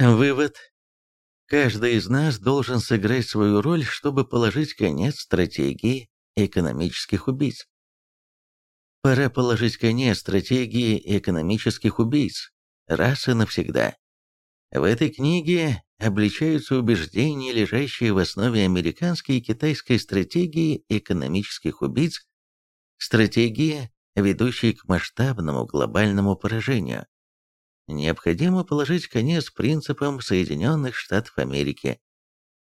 Вывод. Каждый из нас должен сыграть свою роль, чтобы положить конец стратегии экономических убийц. Пора положить конец стратегии экономических убийц, раз и навсегда. В этой книге обличаются убеждения, лежащие в основе американской и китайской стратегии экономических убийц, стратегии, ведущей к масштабному глобальному поражению. Необходимо положить конец принципам Соединенных Штатов Америки.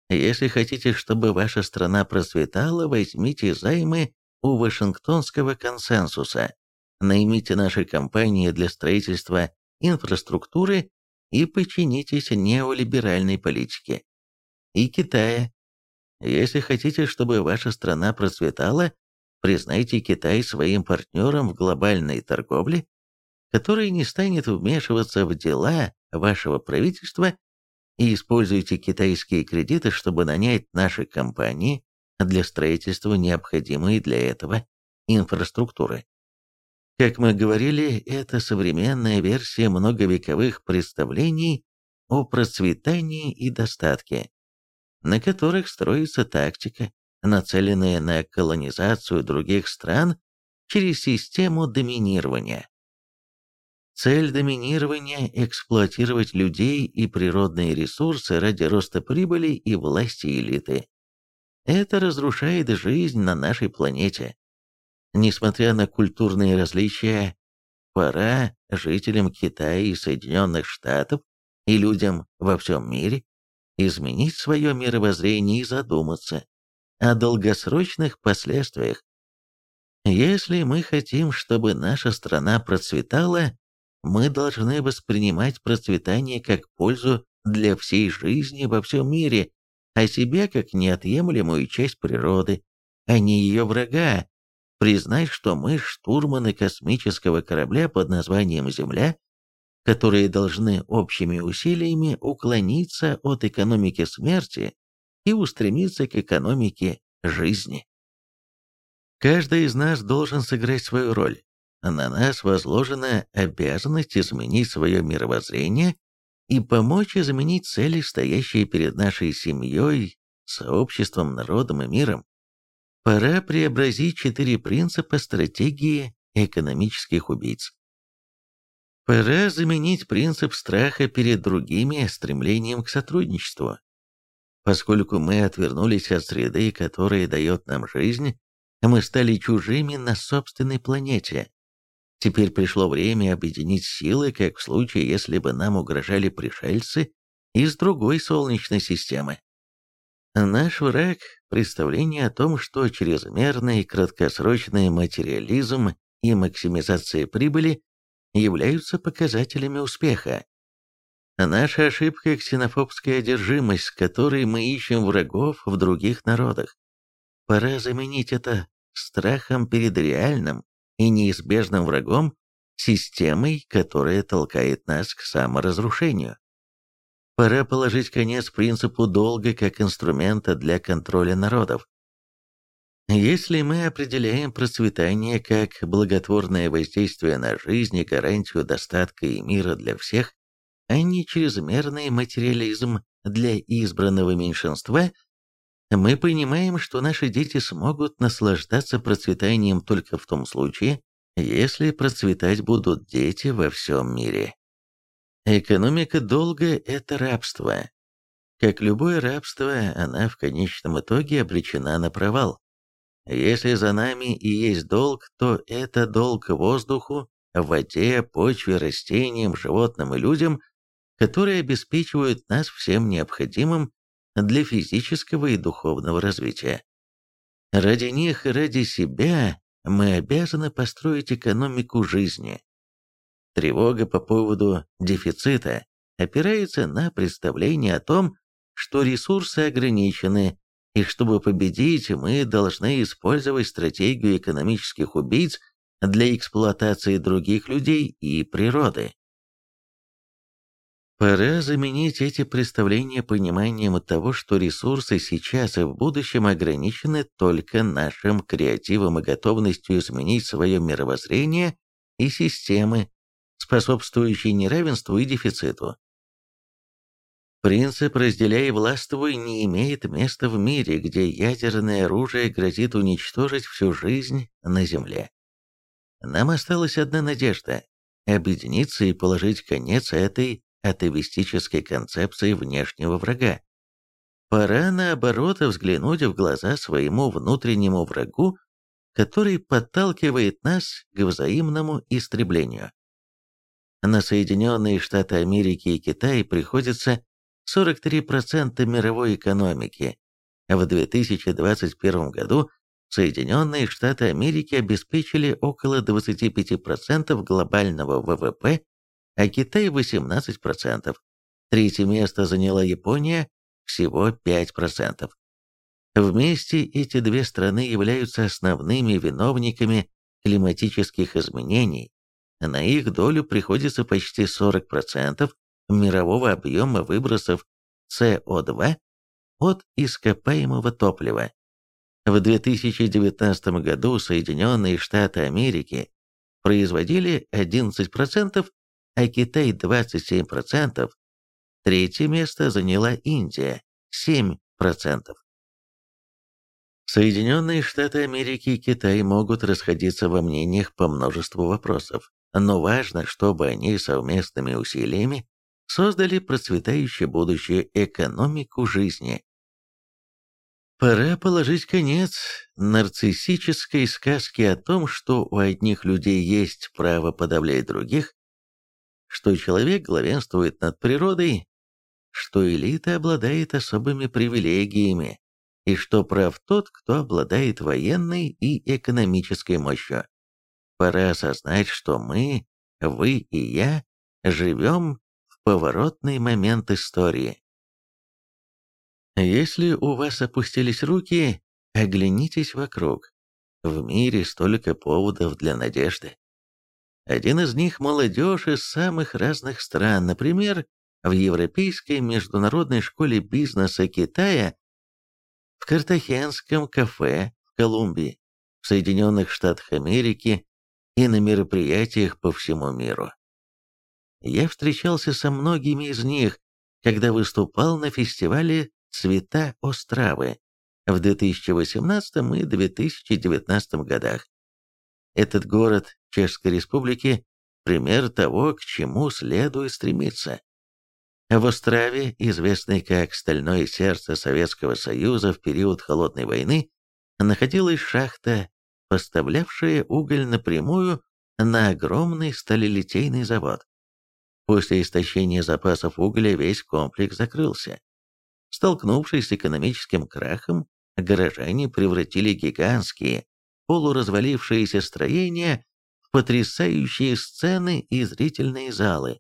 Если хотите, чтобы ваша страна процветала, возьмите займы у Вашингтонского консенсуса, наймите наши компании для строительства инфраструктуры и подчинитесь неолиберальной политике. И Китая. Если хотите, чтобы ваша страна процветала, признайте Китай своим партнером в глобальной торговле, который не станет вмешиваться в дела вашего правительства, и используйте китайские кредиты, чтобы нанять наши компании для строительства необходимой для этого инфраструктуры. Как мы говорили, это современная версия многовековых представлений о процветании и достатке, на которых строится тактика, нацеленная на колонизацию других стран через систему доминирования. Цель доминирования – эксплуатировать людей и природные ресурсы ради роста прибыли и власти элиты. Это разрушает жизнь на нашей планете. Несмотря на культурные различия, пора жителям Китая и Соединенных Штатов и людям во всем мире изменить свое мировоззрение и задуматься о долгосрочных последствиях. Если мы хотим, чтобы наша страна процветала, мы должны воспринимать процветание как пользу для всей жизни во всем мире, а себя как неотъемлемую часть природы, а не ее врага, признать, что мы штурманы космического корабля под названием «Земля», которые должны общими усилиями уклониться от экономики смерти и устремиться к экономике жизни. Каждый из нас должен сыграть свою роль. На нас возложена обязанность изменить свое мировоззрение и помочь изменить цели, стоящие перед нашей семьей, сообществом, народом и миром. Пора преобразить четыре принципа стратегии экономических убийц. Пора заменить принцип страха перед другими стремлением к сотрудничеству. Поскольку мы отвернулись от среды, которая дает нам жизнь, мы стали чужими на собственной планете. Теперь пришло время объединить силы, как в случае, если бы нам угрожали пришельцы из другой Солнечной системы. Наш враг – представление о том, что чрезмерный краткосрочный материализм и максимизация прибыли являются показателями успеха. Наша ошибка – ксенофобская одержимость, с которой мы ищем врагов в других народах. Пора заменить это страхом перед реальным и неизбежным врагом, системой, которая толкает нас к саморазрушению. Пора положить конец принципу долга как инструмента для контроля народов. Если мы определяем процветание как благотворное воздействие на жизнь и гарантию достатка и мира для всех, а не чрезмерный материализм для избранного меньшинства, мы понимаем, что наши дети смогут наслаждаться процветанием только в том случае, если процветать будут дети во всем мире. Экономика долга – это рабство. Как любое рабство, она в конечном итоге обречена на провал. Если за нами и есть долг, то это долг воздуху, воде, почве, растениям, животным и людям, которые обеспечивают нас всем необходимым для физического и духовного развития. Ради них и ради себя мы обязаны построить экономику жизни, Тревога по поводу дефицита опирается на представление о том, что ресурсы ограничены, и чтобы победить, мы должны использовать стратегию экономических убийц для эксплуатации других людей и природы. Пора заменить эти представления пониманием того, что ресурсы сейчас и в будущем ограничены только нашим креативом и готовностью изменить свое мировоззрение и системы, способствующий неравенству и дефициту. Принцип «разделяй и властвуй» не имеет места в мире, где ядерное оружие грозит уничтожить всю жизнь на Земле. Нам осталась одна надежда – объединиться и положить конец этой атовистической концепции внешнего врага. Пора, наоборот, взглянуть в глаза своему внутреннему врагу, который подталкивает нас к взаимному истреблению. На Соединенные Штаты Америки и Китай приходится 43% мировой экономики. В 2021 году Соединенные Штаты Америки обеспечили около 25% глобального ВВП, а Китай 18%. Третье место заняла Япония, всего 5%. Вместе эти две страны являются основными виновниками климатических изменений. На их долю приходится почти 40% мирового объема выбросов СО2 от ископаемого топлива. В 2019 году Соединенные Штаты Америки производили 11%, а Китай 27%. Третье место заняла Индия – 7%. Соединенные Штаты Америки и Китай могут расходиться во мнениях по множеству вопросов, но важно, чтобы они совместными усилиями создали процветающее будущее экономику жизни. Пора положить конец нарциссической сказке о том, что у одних людей есть право подавлять других, что человек главенствует над природой, что элита обладает особыми привилегиями, и что прав тот, кто обладает военной и экономической мощью. Пора осознать, что мы, вы и я, живем Поворотный момент истории. Если у вас опустились руки, оглянитесь вокруг. В мире столько поводов для надежды. Один из них – молодежь из самых разных стран. Например, в Европейской международной школе бизнеса Китая, в Картахенском кафе в Колумбии, в Соединенных Штатах Америки и на мероприятиях по всему миру. Я встречался со многими из них, когда выступал на фестивале «Цвета Остравы» в 2018 и 2019 годах. Этот город Чешской Республики – пример того, к чему следует стремиться. В Острове, известной как «Стальное сердце Советского Союза» в период Холодной войны, находилась шахта, поставлявшая уголь напрямую на огромный сталелитейный завод. После истощения запасов угля весь комплекс закрылся. Столкнувшись с экономическим крахом, горожане превратили гигантские, полуразвалившиеся строения потрясающие сцены и зрительные залы.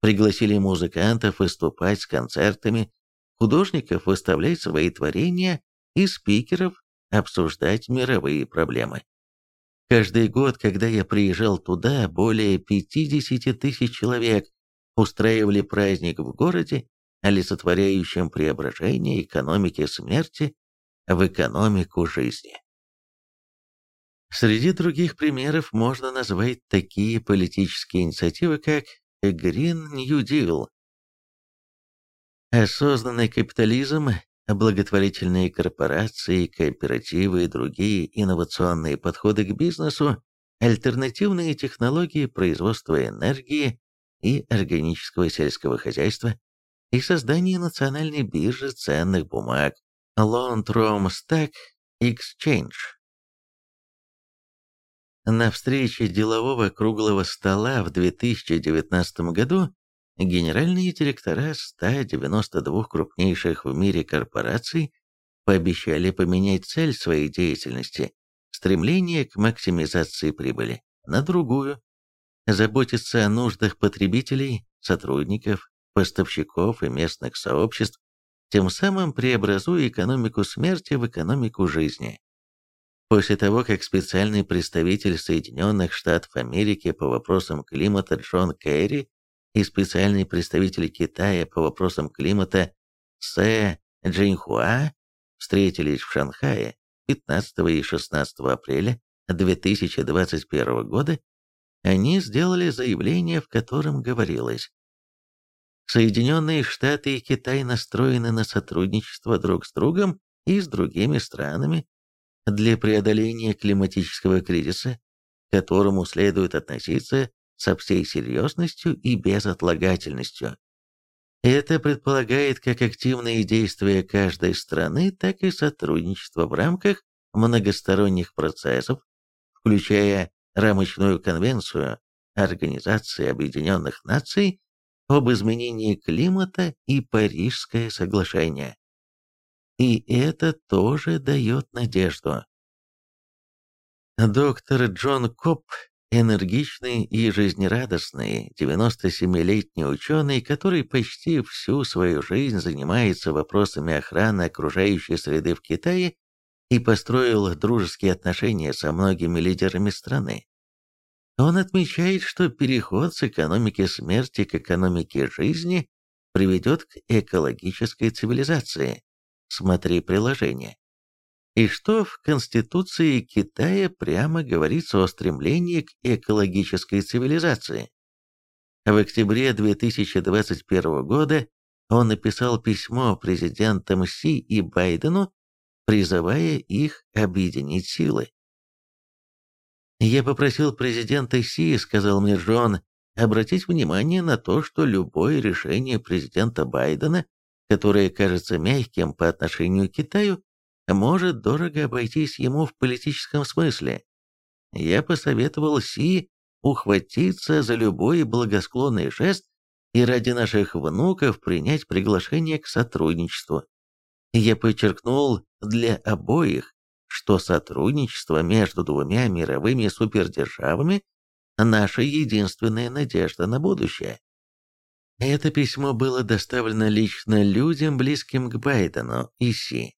Пригласили музыкантов выступать с концертами, художников выставлять свои творения и спикеров обсуждать мировые проблемы. Каждый год, когда я приезжал туда, более 50 тысяч человек устраивали праздник в городе, олицетворяющем преображение экономики смерти в экономику жизни. Среди других примеров можно назвать такие политические инициативы, как Green New Deal. Осознанный капитализм, благотворительные корпорации, кооперативы и другие инновационные подходы к бизнесу, альтернативные технологии производства энергии, и органического сельского хозяйства и создание национальной биржи ценных бумаг Long Term Stock Exchange. На встрече делового круглого стола в 2019 году генеральные директора 192 крупнейших в мире корпораций пообещали поменять цель своей деятельности, стремление к максимизации прибыли, на другую, заботиться о нуждах потребителей, сотрудников, поставщиков и местных сообществ, тем самым преобразуя экономику смерти в экономику жизни. После того, как специальный представитель Соединенных Штатов Америки по вопросам климата Джон Керри и специальный представитель Китая по вопросам климата Сэ Джинхуа встретились в Шанхае 15 и 16 апреля 2021 года, они сделали заявление, в котором говорилось Соединенные Штаты и Китай настроены на сотрудничество друг с другом и с другими странами для преодоления климатического кризиса, к которому следует относиться со всей серьезностью и безотлагательностью. Это предполагает как активные действия каждой страны, так и сотрудничество в рамках многосторонних процессов, включая рамочную конвенцию Организации Объединенных Наций об изменении климата и Парижское соглашение. И это тоже дает надежду. Доктор Джон Коп, энергичный и жизнерадостный 97-летний ученый, который почти всю свою жизнь занимается вопросами охраны окружающей среды в Китае и построил дружеские отношения со многими лидерами страны. Он отмечает, что переход с экономики смерти к экономике жизни приведет к экологической цивилизации. Смотри приложение и что в Конституции Китая прямо говорится о стремлении к экологической цивилизации. В октябре 2021 года он написал письмо президентам Си и Байдену, призывая их объединить силы. «Я попросил президента Си, — сказал мне Джон, — обратить внимание на то, что любое решение президента Байдена, которое кажется мягким по отношению к Китаю, может дорого обойтись ему в политическом смысле. Я посоветовал Си ухватиться за любой благосклонный жест и ради наших внуков принять приглашение к сотрудничеству. Я подчеркнул для обоих, что сотрудничество между двумя мировыми супердержавами – наша единственная надежда на будущее. Это письмо было доставлено лично людям, близким к Байдену и Си.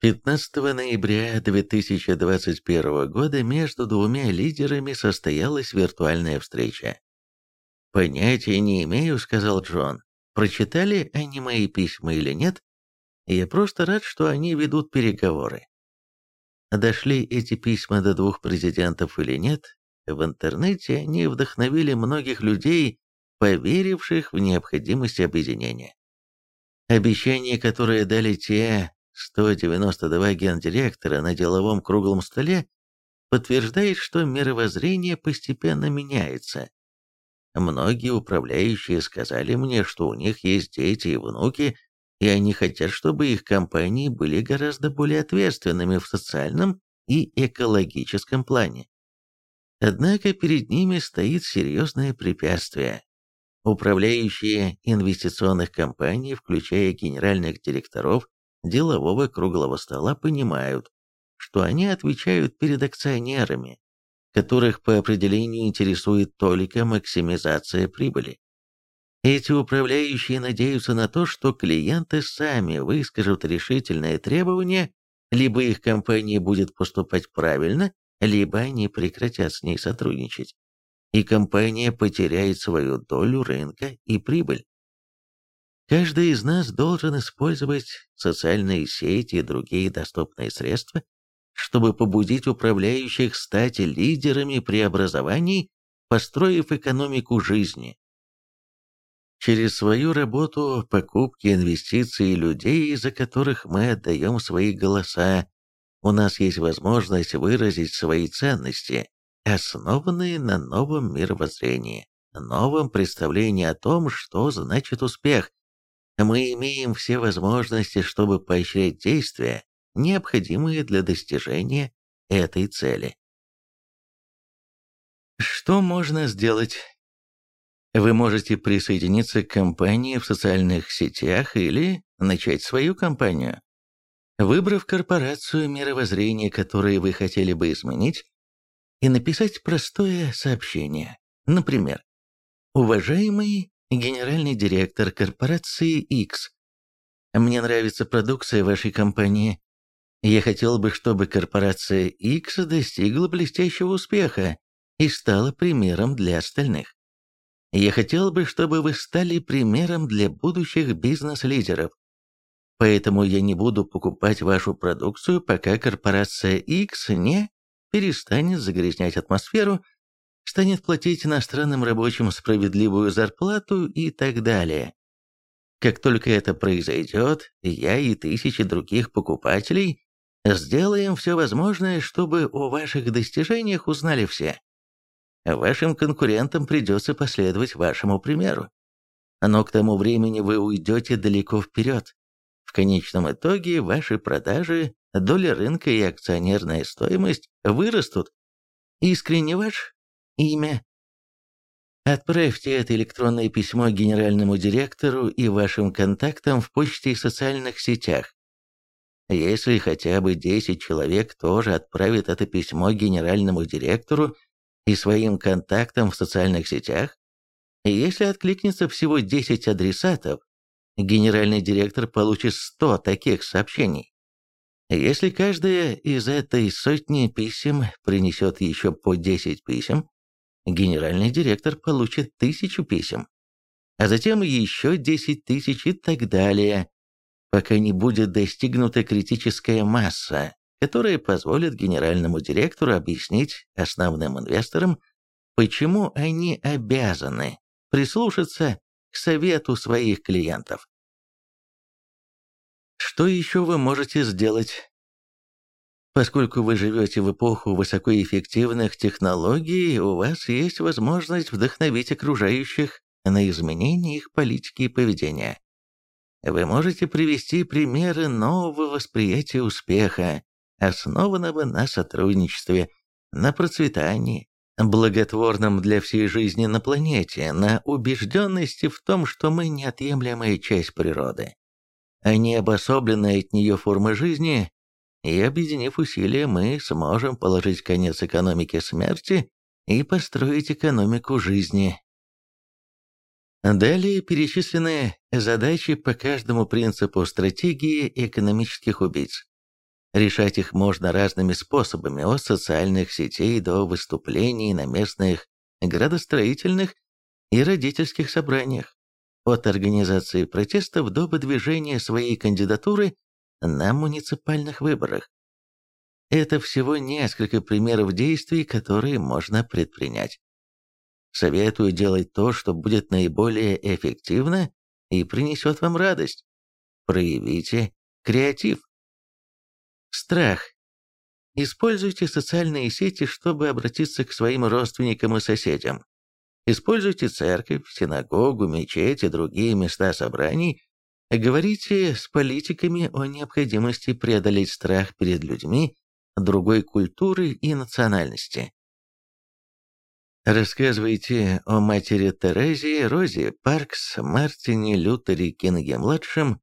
15 ноября 2021 года между двумя лидерами состоялась виртуальная встреча. «Понятия не имею», — сказал Джон. «Прочитали они мои письма или нет? Я просто рад, что они ведут переговоры». Дошли эти письма до двух президентов или нет, в интернете они вдохновили многих людей, поверивших в необходимость объединения. Обещание, которое дали те, 192 гендиректора на деловом круглом столе подтверждает, что мировоззрение постепенно меняется. Многие управляющие сказали мне, что у них есть дети и внуки, и они хотят, чтобы их компании были гораздо более ответственными в социальном и экологическом плане. Однако перед ними стоит серьезное препятствие. Управляющие инвестиционных компаний, включая генеральных директоров делового круглого стола понимают, что они отвечают перед акционерами, которых по определению интересует только максимизация прибыли. Эти управляющие надеются на то, что клиенты сами выскажут решительное требование, либо их компания будет поступать правильно, либо они прекратят с ней сотрудничать, и компания потеряет свою долю рынка и прибыль. Каждый из нас должен использовать социальные сети и другие доступные средства, чтобы побудить управляющих стать лидерами преобразований, построив экономику жизни. Через свою работу, покупки, инвестиции людей, за которых мы отдаем свои голоса, у нас есть возможность выразить свои ценности, основанные на новом мировоззрении, новом представлении о том, что значит успех, мы имеем все возможности, чтобы поощрять действия, необходимые для достижения этой цели. Что можно сделать? Вы можете присоединиться к компании в социальных сетях или начать свою компанию. Выбрав корпорацию мировоззрения, которое вы хотели бы изменить, и написать простое сообщение. Например, «Уважаемый генеральный директор корпорации X. Мне нравится продукция вашей компании. Я хотел бы, чтобы корпорация X достигла блестящего успеха и стала примером для остальных. Я хотел бы, чтобы вы стали примером для будущих бизнес-лидеров. Поэтому я не буду покупать вашу продукцию, пока корпорация X не перестанет загрязнять атмосферу станет платить иностранным рабочим справедливую зарплату и так далее. Как только это произойдет, я и тысячи других покупателей сделаем все возможное, чтобы о ваших достижениях узнали все. Вашим конкурентам придется последовать вашему примеру. Но к тому времени вы уйдете далеко вперед. В конечном итоге ваши продажи, доля рынка и акционерная стоимость вырастут. Искренне ваш имя Отправьте это электронное письмо генеральному директору и вашим контактам в почте и социальных сетях. Если хотя бы 10 человек тоже отправят это письмо генеральному директору и своим контактам в социальных сетях, если откликнется всего 10 адресатов, генеральный директор получит 100 таких сообщений. Если каждая из этой сотни писем принесет еще по 10 писем, генеральный директор получит тысячу писем, а затем еще 10 тысяч и так далее, пока не будет достигнута критическая масса, которая позволит генеральному директору объяснить основным инвесторам, почему они обязаны прислушаться к совету своих клиентов. Что еще вы можете сделать Поскольку вы живете в эпоху высокоэффективных технологий, у вас есть возможность вдохновить окружающих на изменение их политики и поведения. Вы можете привести примеры нового восприятия успеха, основанного на сотрудничестве, на процветании, благотворном для всей жизни на планете, на убежденности в том, что мы неотъемлемая часть природы, а не обособленная от нее форма жизни, и объединив усилия, мы сможем положить конец экономике смерти и построить экономику жизни. Далее перечислены задачи по каждому принципу стратегии экономических убийц. Решать их можно разными способами, от социальных сетей до выступлений на местных градостроительных и родительских собраниях, от организации протестов до выдвижения своей кандидатуры на муниципальных выборах. Это всего несколько примеров действий, которые можно предпринять. Советую делать то, что будет наиболее эффективно и принесет вам радость. Проявите креатив. Страх. Используйте социальные сети, чтобы обратиться к своим родственникам и соседям. Используйте церковь, синагогу, мечеть и другие места собраний Говорите с политиками о необходимости преодолеть страх перед людьми другой культуры и национальности. Рассказывайте о матери Терезе, Розе Паркс, Мартине Лютере Кинге-младшем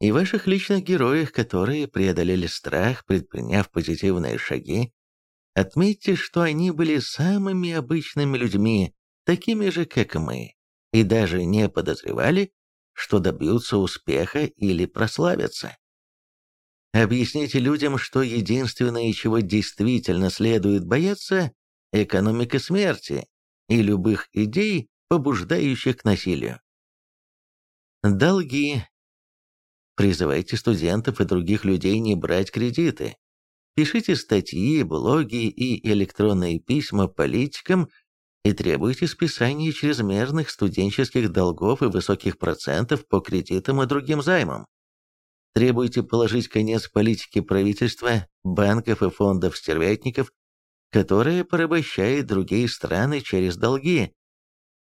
и ваших личных героях, которые преодолели страх, предприняв позитивные шаги. Отметьте, что они были самыми обычными людьми, такими же, как мы, и даже не подозревали, что добьются успеха или прославятся. Объясните людям, что единственное, чего действительно следует бояться – экономика смерти и любых идей, побуждающих к насилию. Долги. Призывайте студентов и других людей не брать кредиты. Пишите статьи, блоги и электронные письма политикам и требуете списания чрезмерных студенческих долгов и высоких процентов по кредитам и другим займам. Требуете положить конец политике правительства, банков и фондов стервятников, которая порабощает другие страны через долги.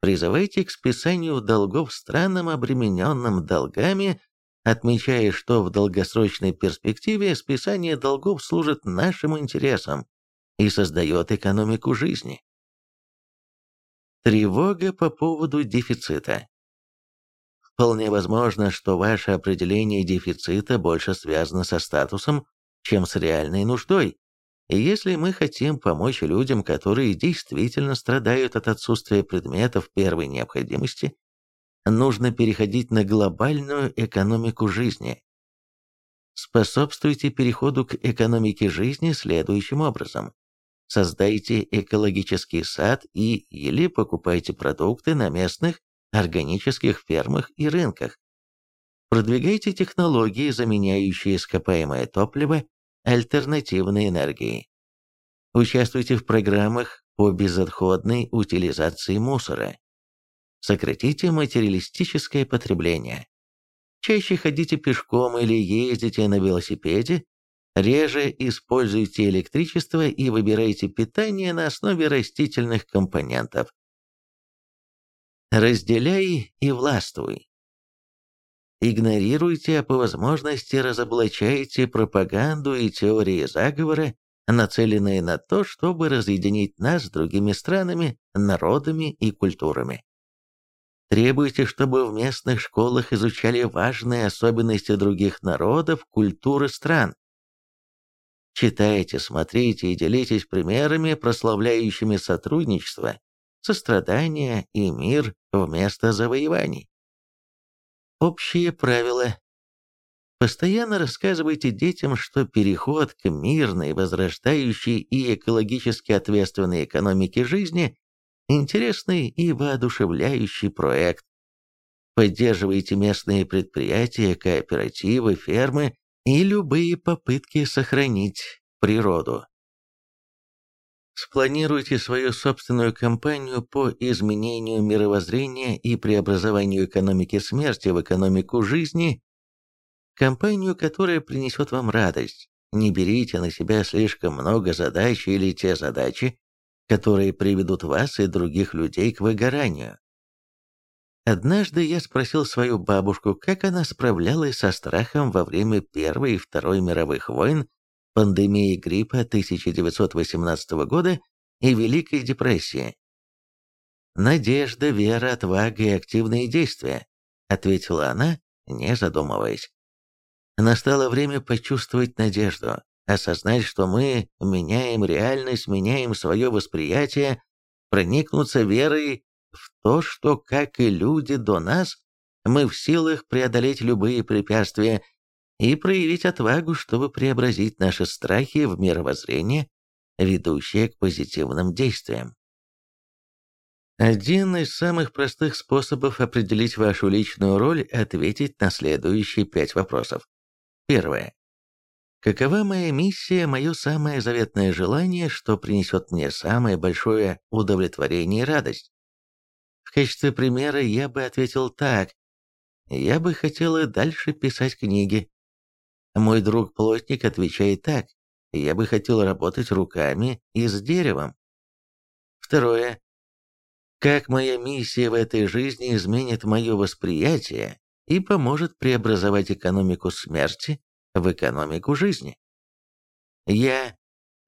Призывайте к списанию долгов странам, обремененным долгами, отмечая, что в долгосрочной перспективе списание долгов служит нашим интересам и создает экономику жизни. Тревога по поводу дефицита. Вполне возможно, что ваше определение дефицита больше связано со статусом, чем с реальной нуждой. И если мы хотим помочь людям, которые действительно страдают от отсутствия предметов первой необходимости, нужно переходить на глобальную экономику жизни. Способствуйте переходу к экономике жизни следующим образом. Создайте экологический сад и или покупайте продукты на местных органических фермах и рынках. Продвигайте технологии, заменяющие ископаемое топливо альтернативной энергией. Участвуйте в программах по безотходной утилизации мусора. Сократите материалистическое потребление. Чаще ходите пешком или ездите на велосипеде, реже используйте электричество и выбирайте питание на основе растительных компонентов. Разделяй и властвуй. Игнорируйте, а по возможности разоблачайте пропаганду и теории заговора, нацеленные на то, чтобы разъединить нас с другими странами, народами и культурами. Требуйте, чтобы в местных школах изучали важные особенности других народов, культуры стран. Читайте, смотрите и делитесь примерами, прославляющими сотрудничество, сострадание и мир вместо завоеваний. Общие правила. Постоянно рассказывайте детям, что переход к мирной, возрастающей и экологически ответственной экономике жизни интересный и воодушевляющий проект. Поддерживайте местные предприятия, кооперативы, фермы и любые попытки сохранить природу. Спланируйте свою собственную кампанию по изменению мировоззрения и преобразованию экономики смерти в экономику жизни, кампанию, которая принесет вам радость. Не берите на себя слишком много задач или те задачи, которые приведут вас и других людей к выгоранию. Однажды я спросил свою бабушку, как она справлялась со страхом во время Первой и Второй мировых войн, пандемии гриппа 1918 года и Великой депрессии. «Надежда, вера, отвага и активные действия», — ответила она, не задумываясь. Настало время почувствовать надежду, осознать, что мы меняем реальность, меняем свое восприятие, проникнуться верой то, что, как и люди до нас, мы в силах преодолеть любые препятствия и проявить отвагу, чтобы преобразить наши страхи в мировоззрение, ведущее к позитивным действиям. Один из самых простых способов определить вашу личную роль – ответить на следующие пять вопросов. Первое. Какова моя миссия, мое самое заветное желание, что принесет мне самое большое удовлетворение и радость? В качестве примера я бы ответил так. Я бы хотела дальше писать книги. Мой друг-плотник отвечает так. Я бы хотел работать руками и с деревом. Второе. Как моя миссия в этой жизни изменит мое восприятие и поможет преобразовать экономику смерти в экономику жизни. Я,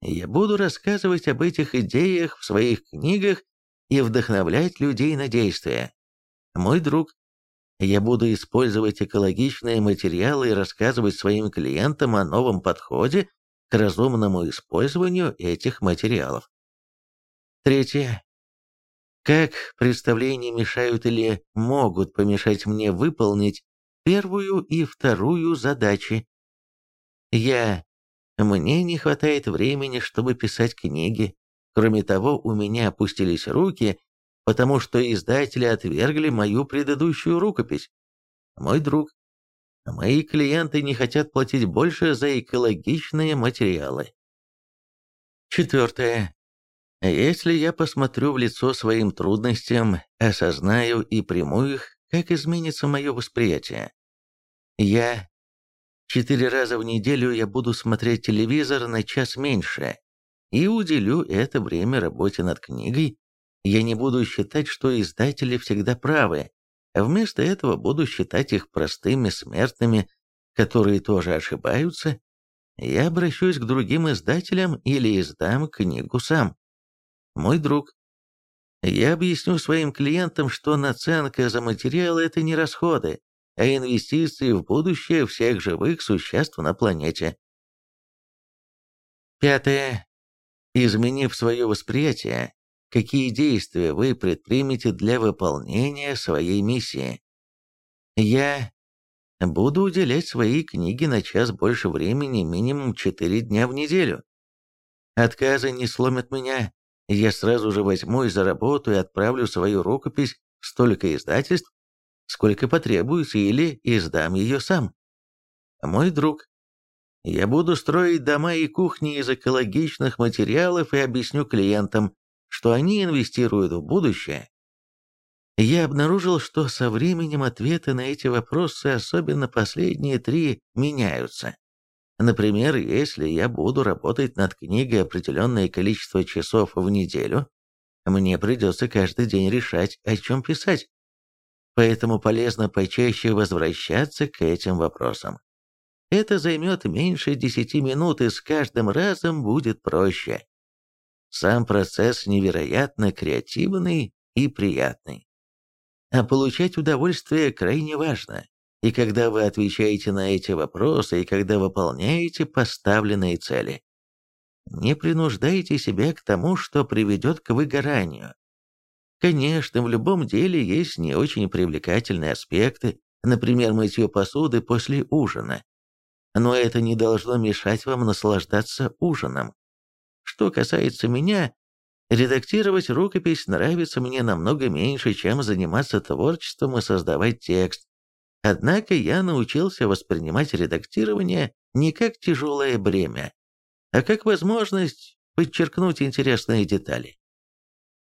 я буду рассказывать об этих идеях в своих книгах и вдохновлять людей на действия. Мой друг, я буду использовать экологичные материалы и рассказывать своим клиентам о новом подходе к разумному использованию этих материалов. Третье. Как представления мешают или могут помешать мне выполнить первую и вторую задачи я... Мне не хватает времени, чтобы писать книги. Кроме того, у меня опустились руки, потому что издатели отвергли мою предыдущую рукопись. Мой друг, мои клиенты не хотят платить больше за экологичные материалы. Четвертое. Если я посмотрю в лицо своим трудностям, осознаю и приму их, как изменится мое восприятие. Я Четыре раза в неделю я буду смотреть телевизор на час меньше и уделю это время работе над книгой. Я не буду считать, что издатели всегда правы, а вместо этого буду считать их простыми смертными, которые тоже ошибаются. Я обращусь к другим издателям или издам книгу сам. Мой друг. Я объясню своим клиентам, что наценка за материалы – это не расходы, а инвестиции в будущее всех живых существ на планете. Пятое. Изменив свое восприятие, какие действия вы предпримете для выполнения своей миссии? Я буду уделять своей книге на час больше времени, минимум 4 дня в неделю. Отказы не сломят меня. Я сразу же возьму и заработаю и отправлю свою рукопись в столько издательств, сколько потребуется, или издам ее сам. Мой друг, я буду строить дома и кухни из экологичных материалов и объясню клиентам, что они инвестируют в будущее, я обнаружил, что со временем ответы на эти вопросы, особенно последние три, меняются. Например, если я буду работать над книгой определенное количество часов в неделю, мне придется каждый день решать, о чем писать. Поэтому полезно почаще возвращаться к этим вопросам. Это займет меньше десяти минут и с каждым разом будет проще. Сам процесс невероятно креативный и приятный. А получать удовольствие крайне важно. И когда вы отвечаете на эти вопросы, и когда выполняете поставленные цели. Не принуждайте себя к тому, что приведет к выгоранию. Конечно, в любом деле есть не очень привлекательные аспекты, например, мытье посуды после ужина. Но это не должно мешать вам наслаждаться ужином. Что касается меня, редактировать рукопись нравится мне намного меньше, чем заниматься творчеством и создавать текст. Однако я научился воспринимать редактирование не как тяжелое бремя, а как возможность подчеркнуть интересные детали.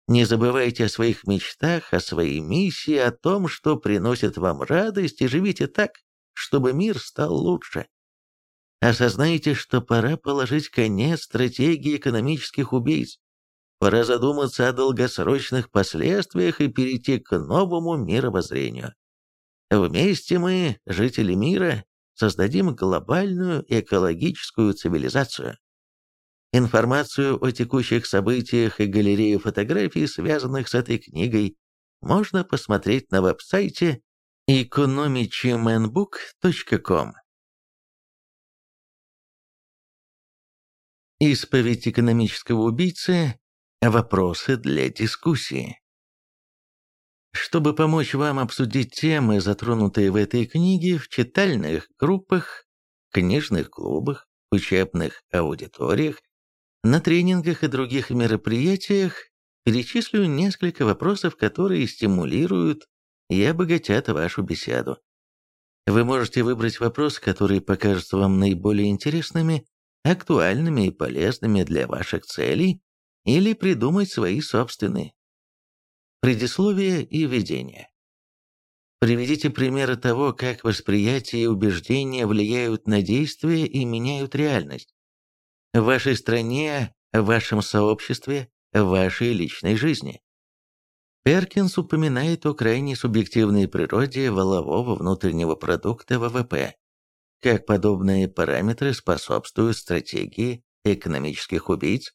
Не забывайте о своих мечтах, о своей миссии, о том, что приносит вам радость, и живите так, чтобы мир стал лучше. Осознайте, что пора положить конец стратегии экономических убийц. Пора задуматься о долгосрочных последствиях и перейти к новому мировоззрению. Вместе мы, жители мира, создадим глобальную экологическую цивилизацию. Информацию о текущих событиях и галерею фотографий, связанных с этой книгой, можно посмотреть на веб-сайте economichymanbook.com. Исповедь экономического убийцы. Вопросы для дискуссии. Чтобы помочь вам обсудить темы, затронутые в этой книге, в читальных группах, книжных клубах, учебных аудиториях на тренингах и других мероприятиях перечислю несколько вопросов, которые стимулируют и обогатят вашу беседу. Вы можете выбрать вопросы, которые покажутся вам наиболее интересными, актуальными и полезными для ваших целей, или придумать свои собственные. Предисловие и введение. Приведите примеры того, как восприятие и убеждения влияют на действия и меняют реальность в вашей стране, в вашем сообществе, в вашей личной жизни. Перкинс упоминает о крайне субъективной природе волового внутреннего продукта ВВП, как подобные параметры способствуют стратегии экономических убийц.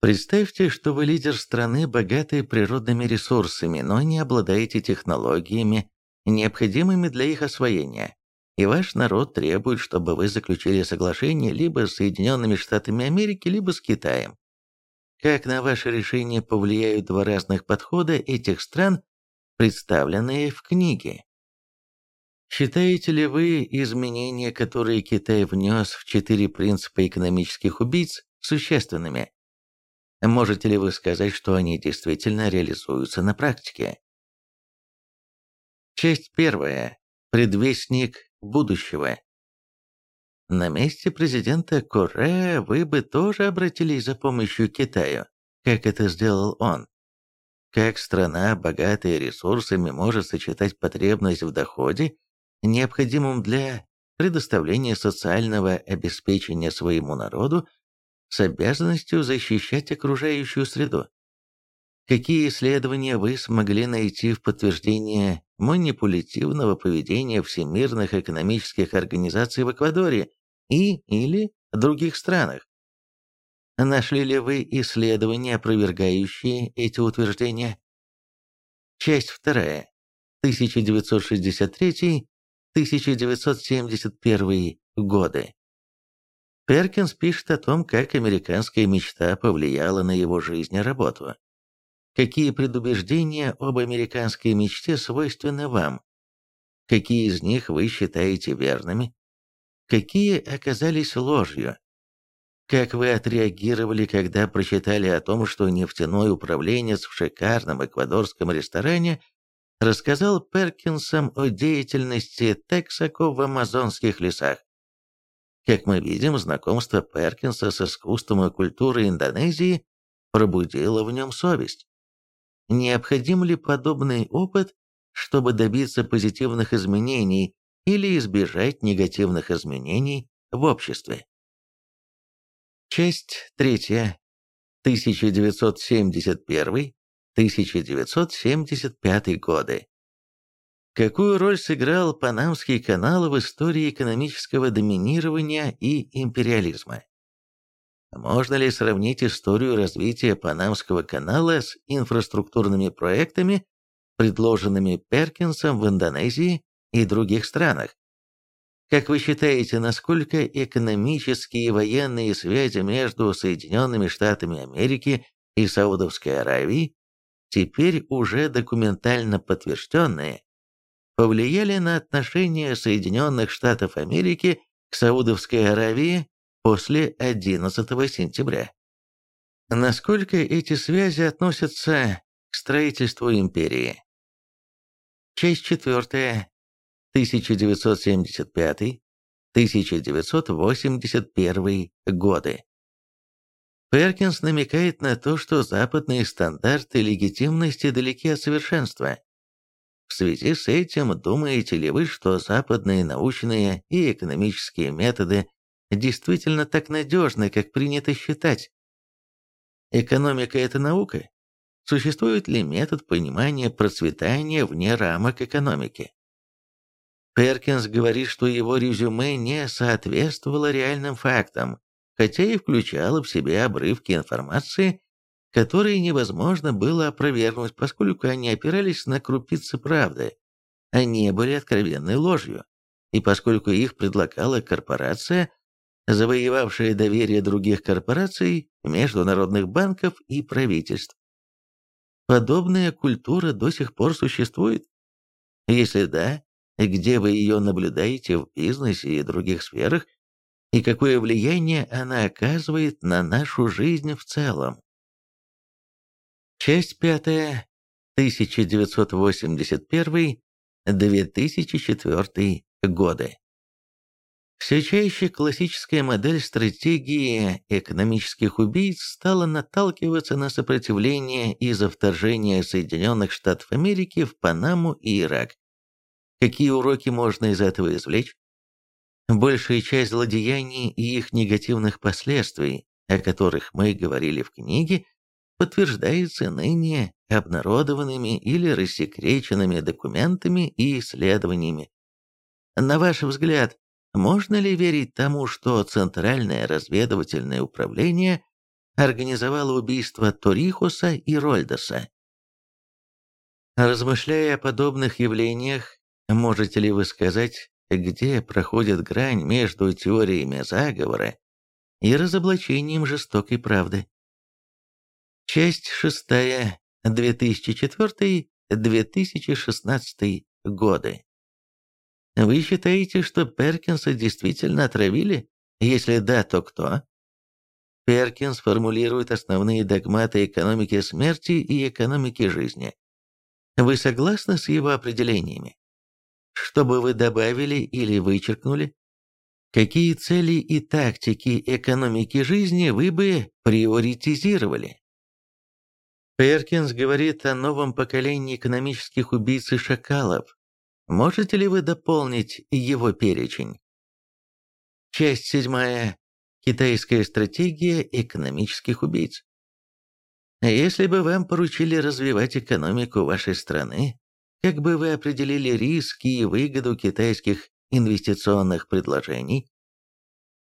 Представьте, что вы лидер страны, богатой природными ресурсами, но не обладаете технологиями, необходимыми для их освоения и ваш народ требует, чтобы вы заключили соглашение либо с Соединенными Штатами Америки, либо с Китаем. Как на ваше решение повлияют два разных подхода этих стран, представленные в книге? Считаете ли вы изменения, которые Китай внес в четыре принципа экономических убийц, существенными? Можете ли вы сказать, что они действительно реализуются на практике? Часть первая. Предвестник будущего. На месте президента Корея вы бы тоже обратились за помощью Китаю, как это сделал он. Как страна, богатая ресурсами, может сочетать потребность в доходе, необходимым для предоставления социального обеспечения своему народу с обязанностью защищать окружающую среду. Какие исследования вы смогли найти в подтверждение манипулятивного поведения всемирных экономических организаций в Эквадоре и или других странах? Нашли ли вы исследования, опровергающие эти утверждения? Часть 2. 1963 1971 годы. Перкинс пишет о том, как американская мечта повлияла на его жизнь и работу. Какие предубеждения об американской мечте свойственны вам? Какие из них вы считаете верными? Какие оказались ложью? Как вы отреагировали, когда прочитали о том, что нефтяной управленец в шикарном эквадорском ресторане рассказал Перкинсам о деятельности Тексако в амазонских лесах? Как мы видим, знакомство Перкинса с искусством и культурой Индонезии пробудило в нем совесть. Необходим ли подобный опыт, чтобы добиться позитивных изменений или избежать негативных изменений в обществе? Часть третья. 1971-1975 годы. Какую роль сыграл Панамский канал в истории экономического доминирования и империализма? Можно ли сравнить историю развития Панамского канала с инфраструктурными проектами, предложенными Перкинсом в Индонезии и других странах? Как вы считаете, насколько экономические и военные связи между Соединенными Штатами Америки и Саудовской Аравией, теперь уже документально подтвержденные, повлияли на отношения Соединенных Штатов Америки к Саудовской Аравии после 11 сентября. Насколько эти связи относятся к строительству империи? Часть четвертая. 1975-1981 годы. Перкинс намекает на то, что западные стандарты легитимности далеки от совершенства. В связи с этим, думаете ли вы, что западные научные и экономические методы действительно так надежны, как принято считать? Экономика – это наука? Существует ли метод понимания процветания вне рамок экономики? Перкинс говорит, что его резюме не соответствовало реальным фактам, хотя и включало в себя обрывки информации, которые невозможно было опровергнуть, поскольку они опирались на крупицы правды, а не были откровенной ложью, и поскольку их предлагала корпорация, завоевавшая доверие других корпораций, международных банков и правительств. Подобная культура до сих пор существует? Если да, где вы ее наблюдаете в бизнесе и других сферах, и какое влияние она оказывает на нашу жизнь в целом. Часть пятая, 1981-2004 годы. Все чаще классическая модель стратегии экономических убийц стала наталкиваться на сопротивление из-за вторжения Соединенных Штатов Америки в Панаму и Ирак. Какие уроки можно из этого извлечь? Большая часть злодеяний и их негативных последствий, о которых мы говорили в книге, подтверждается ныне обнародованными или рассекреченными документами и исследованиями. На ваш взгляд, можно ли верить тому, что Центральное разведывательное управление организовало убийство Торихуса и Рольдоса? Размышляя о подобных явлениях, Можете ли вы сказать, где проходит грань между теориями заговора и разоблачением жестокой правды? Часть шестая, 2004-2016 годы. Вы считаете, что Перкинса действительно отравили? Если да, то кто? Перкинс формулирует основные догматы экономики смерти и экономики жизни. Вы согласны с его определениями? Что бы вы добавили или вычеркнули? Какие цели и тактики экономики жизни вы бы приоритизировали? Перкинс говорит о новом поколении экономических убийц и шакалов. Можете ли вы дополнить его перечень? Часть седьмая. Китайская стратегия экономических убийц. Если бы вам поручили развивать экономику вашей страны, как бы вы определили риски и выгоду китайских инвестиционных предложений?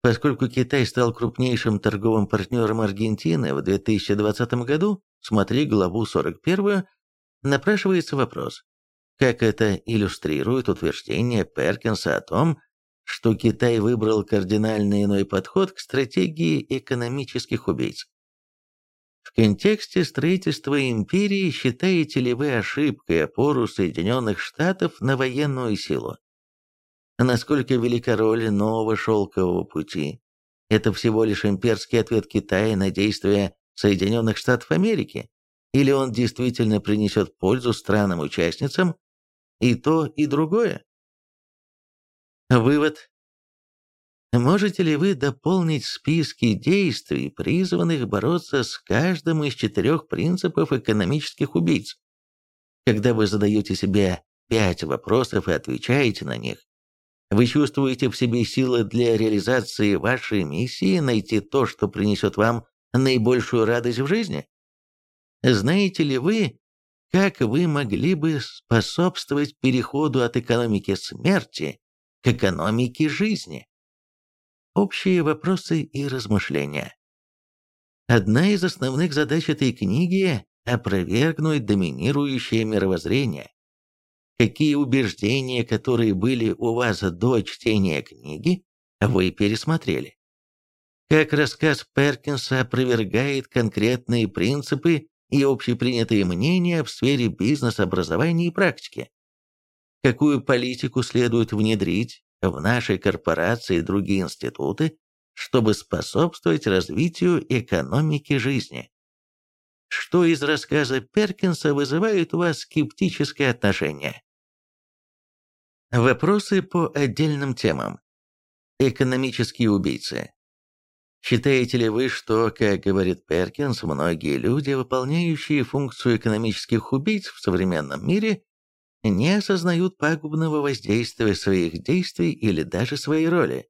Поскольку Китай стал крупнейшим торговым партнером Аргентины в 2020 году, смотри главу 41, напрашивается вопрос, как это иллюстрирует утверждение Перкинса о том, что Китай выбрал кардинально иной подход к стратегии экономических убийц. В контексте строительства империи считаете ли вы ошибкой опору Соединенных Штатов на военную силу? Насколько велика роль нового шелкового пути? Это всего лишь имперский ответ Китая на действия Соединенных Штатов Америки? Или он действительно принесет пользу странам-участницам? И то, и другое? Вывод. Можете ли вы дополнить списки действий, призванных бороться с каждым из четырех принципов экономических убийц? Когда вы задаете себе пять вопросов и отвечаете на них, вы чувствуете в себе силы для реализации вашей миссии найти то, что принесет вам наибольшую радость в жизни? Знаете ли вы, как вы могли бы способствовать переходу от экономики смерти к экономике жизни? Общие вопросы и размышления. Одна из основных задач этой книги – опровергнуть доминирующее мировоззрение, какие убеждения, которые были у вас до чтения книги, вы пересмотрели. Как рассказ Перкинса опровергает конкретные принципы и общепринятые мнения в сфере бизнес-образования и практики. Какую политику следует внедрить в нашей корпорации и другие институты, чтобы способствовать развитию экономики жизни? Что из рассказа Перкинса вызывает у вас скептическое отношение? Вопросы по отдельным темам. Экономические убийцы. Считаете ли вы, что, как говорит Перкинс, многие люди, выполняющие функцию экономических убийц в современном мире, не осознают пагубного воздействия своих действий или даже своей роли?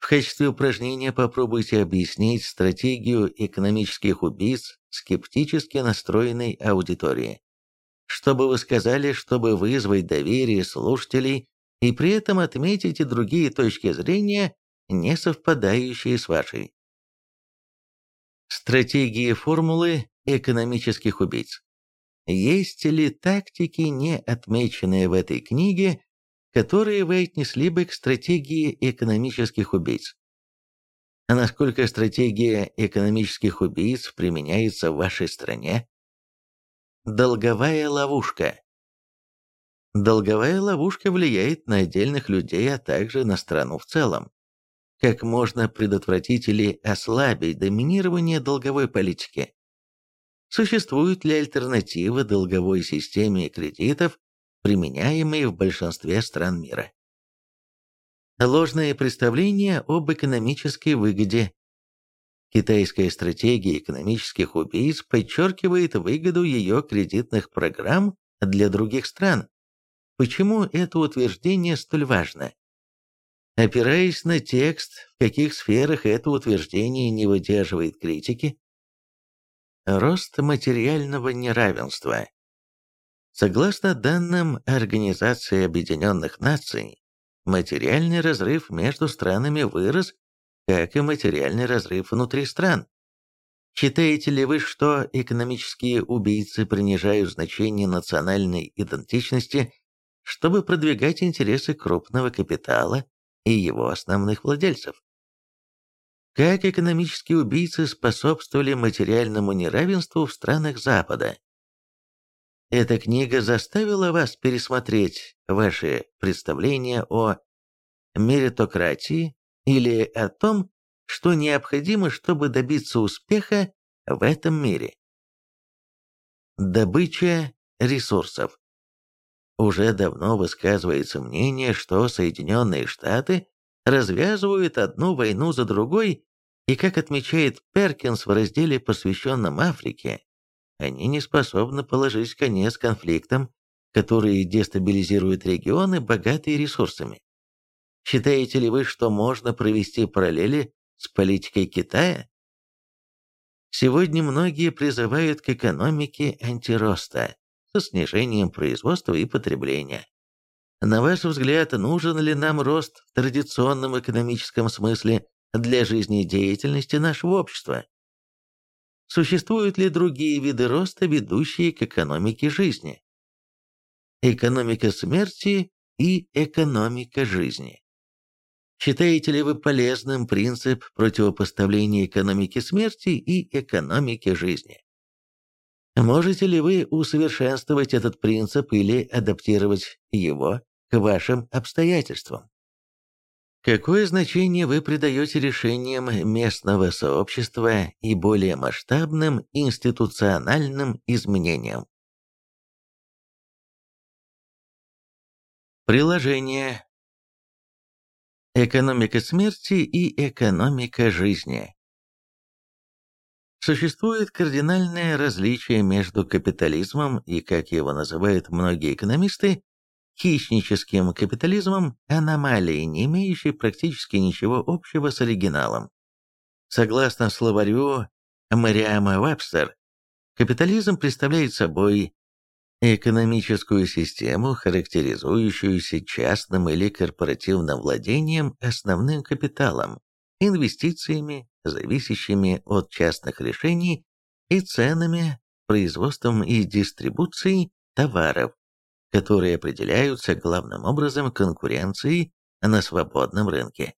В качестве упражнения попробуйте объяснить стратегию экономических убийц скептически настроенной аудитории. Что бы вы сказали, чтобы вызвать доверие слушателей и при этом отметить и другие точки зрения, не совпадающие с вашей? Стратегии формулы экономических убийц. Есть ли тактики, не отмеченные в этой книге, которые вы отнесли бы к стратегии экономических убийц? А насколько стратегия экономических убийц применяется в вашей стране? Долговая ловушка. Долговая ловушка влияет на отдельных людей, а также на страну в целом. Как можно предотвратить или ослабить доминирование долговой политики? Существуют ли альтернативы долговой системе кредитов, применяемые в большинстве стран мира? Ложные представления об экономической выгоде Китайская стратегия экономических убийц подчеркивает выгоду ее кредитных программ для других стран. Почему это утверждение столь важно? Опираясь на текст, в каких сферах это утверждение не выдерживает критики? Рост материального неравенства. Согласно данным Организации Объединенных Наций, материальный разрыв между странами вырос как и материальный разрыв внутри стран. Считаете ли вы, что экономические убийцы принижают значение национальной идентичности, чтобы продвигать интересы крупного капитала и его основных владельцев? Как экономические убийцы способствовали материальному неравенству в странах Запада? Эта книга заставила вас пересмотреть ваши представления о меритократии или о том, что необходимо, чтобы добиться успеха в этом мире. Добыча ресурсов. Уже давно высказывается мнение, что Соединенные Штаты развязывают одну войну за другой, и, как отмечает Перкинс в разделе, посвященном Африке, они не способны положить конец конфликтам, которые дестабилизируют регионы, богатые ресурсами. Считаете ли вы, что можно провести параллели с политикой Китая? Сегодня многие призывают к экономике антироста со снижением производства и потребления. На ваш взгляд, нужен ли нам рост в традиционном экономическом смысле для жизнедеятельности нашего общества? Существуют ли другие виды роста, ведущие к экономике жизни? Экономика смерти и экономика жизни. Считаете ли вы полезным принцип противопоставления экономики смерти и экономики жизни? Можете ли вы усовершенствовать этот принцип или адаптировать его к вашим обстоятельствам? Какое значение вы придаете решениям местного сообщества и более масштабным институциональным изменениям? Приложение Экономика смерти и экономика жизни. Существует кардинальное различие между капитализмом и, как его называют многие экономисты, хищническим капитализмом, аномалией, не имеющей практически ничего общего с оригиналом. Согласно словарю Мариама Вебстер, капитализм представляет собой экономическую систему, характеризующуюся частным или корпоративным владением основным капиталом, инвестициями, зависящими от частных решений, и ценами, производством и дистрибуцией товаров, которые определяются главным образом конкуренцией на свободном рынке.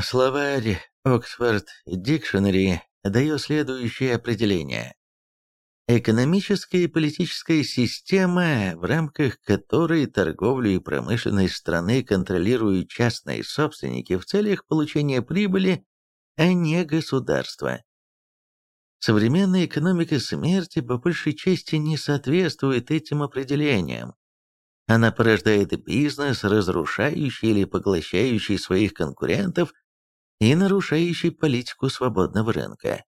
Словарь Oxford Dictionary дает следующее определение. Экономическая и политическая система, в рамках которой торговлю и промышленность страны контролируют частные собственники в целях получения прибыли, а не государство. Современная экономика смерти по большей части не соответствует этим определениям. Она порождает бизнес, разрушающий или поглощающий своих конкурентов и нарушающий политику свободного рынка.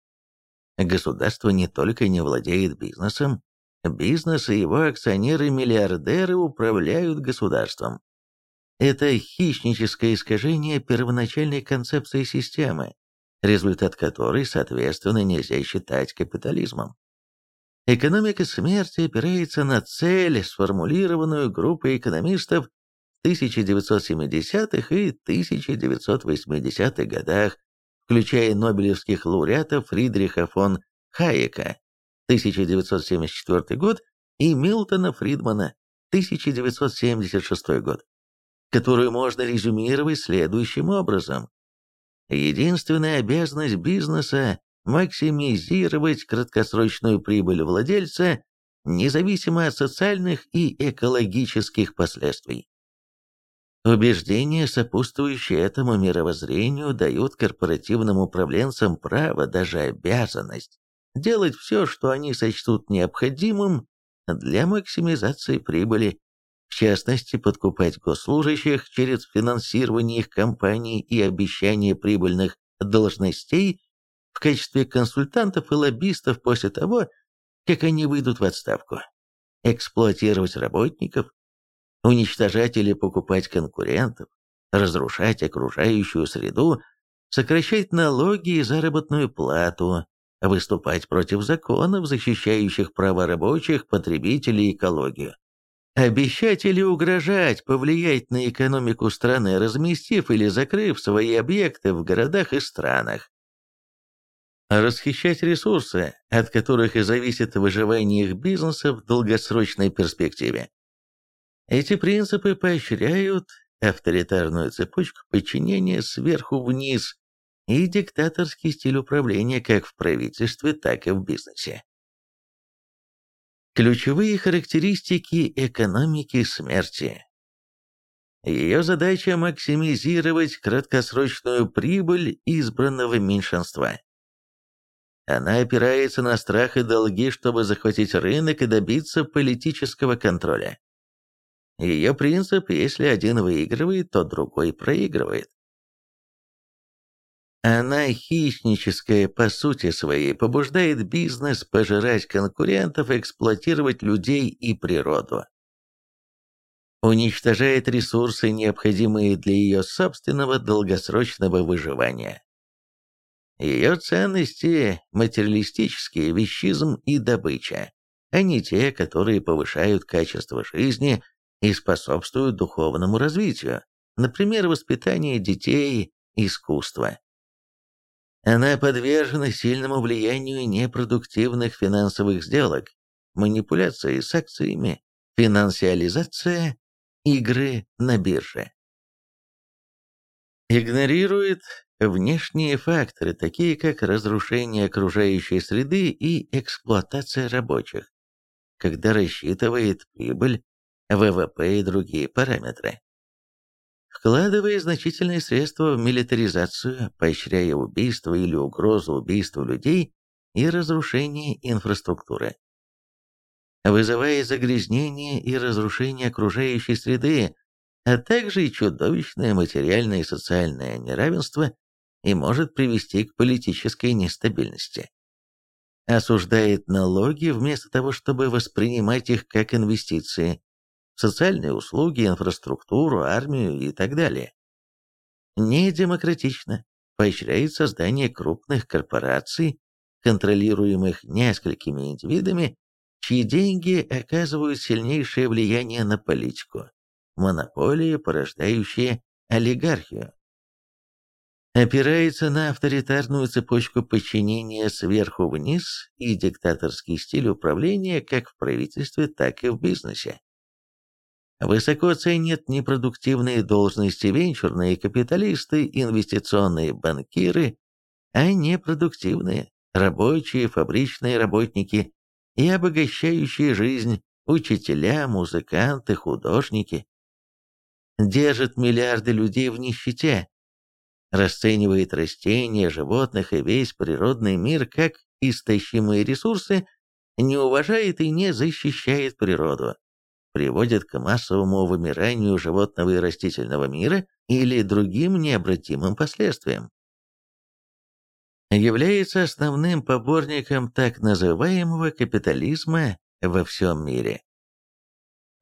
Государство не только не владеет бизнесом, бизнес и его акционеры-миллиардеры управляют государством. Это хищническое искажение первоначальной концепции системы, результат которой, соответственно, нельзя считать капитализмом. Экономика смерти опирается на цель, сформулированную группой экономистов в 1970-х и 1980-х годах включая нобелевских лауреатов Фридриха фон Хайека 1974 год и Милтона Фридмана 1976 год, которую можно резюмировать следующим образом. Единственная обязанность бизнеса – максимизировать краткосрочную прибыль владельца, независимо от социальных и экологических последствий. Убеждения, сопутствующие этому мировоззрению, дают корпоративным управленцам право, даже обязанность, делать все, что они сочтут необходимым для максимизации прибыли, в частности, подкупать госслужащих через финансирование их компаний и обещание прибыльных должностей в качестве консультантов и лоббистов после того, как они выйдут в отставку, эксплуатировать работников, уничтожать или покупать конкурентов, разрушать окружающую среду, сокращать налоги и заработную плату, выступать против законов, защищающих права рабочих, потребителей и экологию. Обещать или угрожать повлиять на экономику страны, разместив или закрыв свои объекты в городах и странах. Расхищать ресурсы, от которых и зависит выживание их бизнеса в долгосрочной перспективе. Эти принципы поощряют авторитарную цепочку подчинения сверху вниз и диктаторский стиль управления как в правительстве, так и в бизнесе. Ключевые характеристики экономики смерти. Ее задача – максимизировать краткосрочную прибыль избранного меньшинства. Она опирается на страх и долги, чтобы захватить рынок и добиться политического контроля. Ее принцип, если один выигрывает, то другой проигрывает. Она хищническая по сути своей, побуждает бизнес пожирать конкурентов, эксплуатировать людей и природу. Уничтожает ресурсы, необходимые для ее собственного долгосрочного выживания. Ее ценности – материалистические, вещизм и добыча, а не те, которые повышают качество жизни – и способствуют духовному развитию, например, воспитание детей, искусство. Она подвержена сильному влиянию непродуктивных финансовых сделок, манипуляции с акциями, финансиализация, игры на бирже. Игнорирует внешние факторы, такие как разрушение окружающей среды и эксплуатация рабочих, когда рассчитывает прибыль ВВП и другие параметры. Вкладывая значительные средства в милитаризацию, поощряя убийство или угрозу убийства людей и разрушение инфраструктуры. Вызывая загрязнение и разрушение окружающей среды, а также и чудовищное материальное и социальное неравенство и может привести к политической нестабильности. Осуждает налоги вместо того, чтобы воспринимать их как инвестиции социальные услуги, инфраструктуру, армию и так далее. Недемократично поощряет создание крупных корпораций, контролируемых несколькими индивидами, чьи деньги оказывают сильнейшее влияние на политику, монополии, порождающие олигархию. Опирается на авторитарную цепочку подчинения сверху вниз и диктаторский стиль управления как в правительстве, так и в бизнесе. Высоко ценят непродуктивные должности венчурные капиталисты, инвестиционные банкиры, а непродуктивные рабочие, фабричные работники и обогащающие жизнь учителя, музыканты, художники. Держит миллиарды людей в нищете, расценивает растения, животных и весь природный мир как истощимые ресурсы, не уважает и не защищает природу, приводит к массовому вымиранию животного и растительного мира или другим необратимым последствиям является основным поборником так называемого капитализма во всем мире.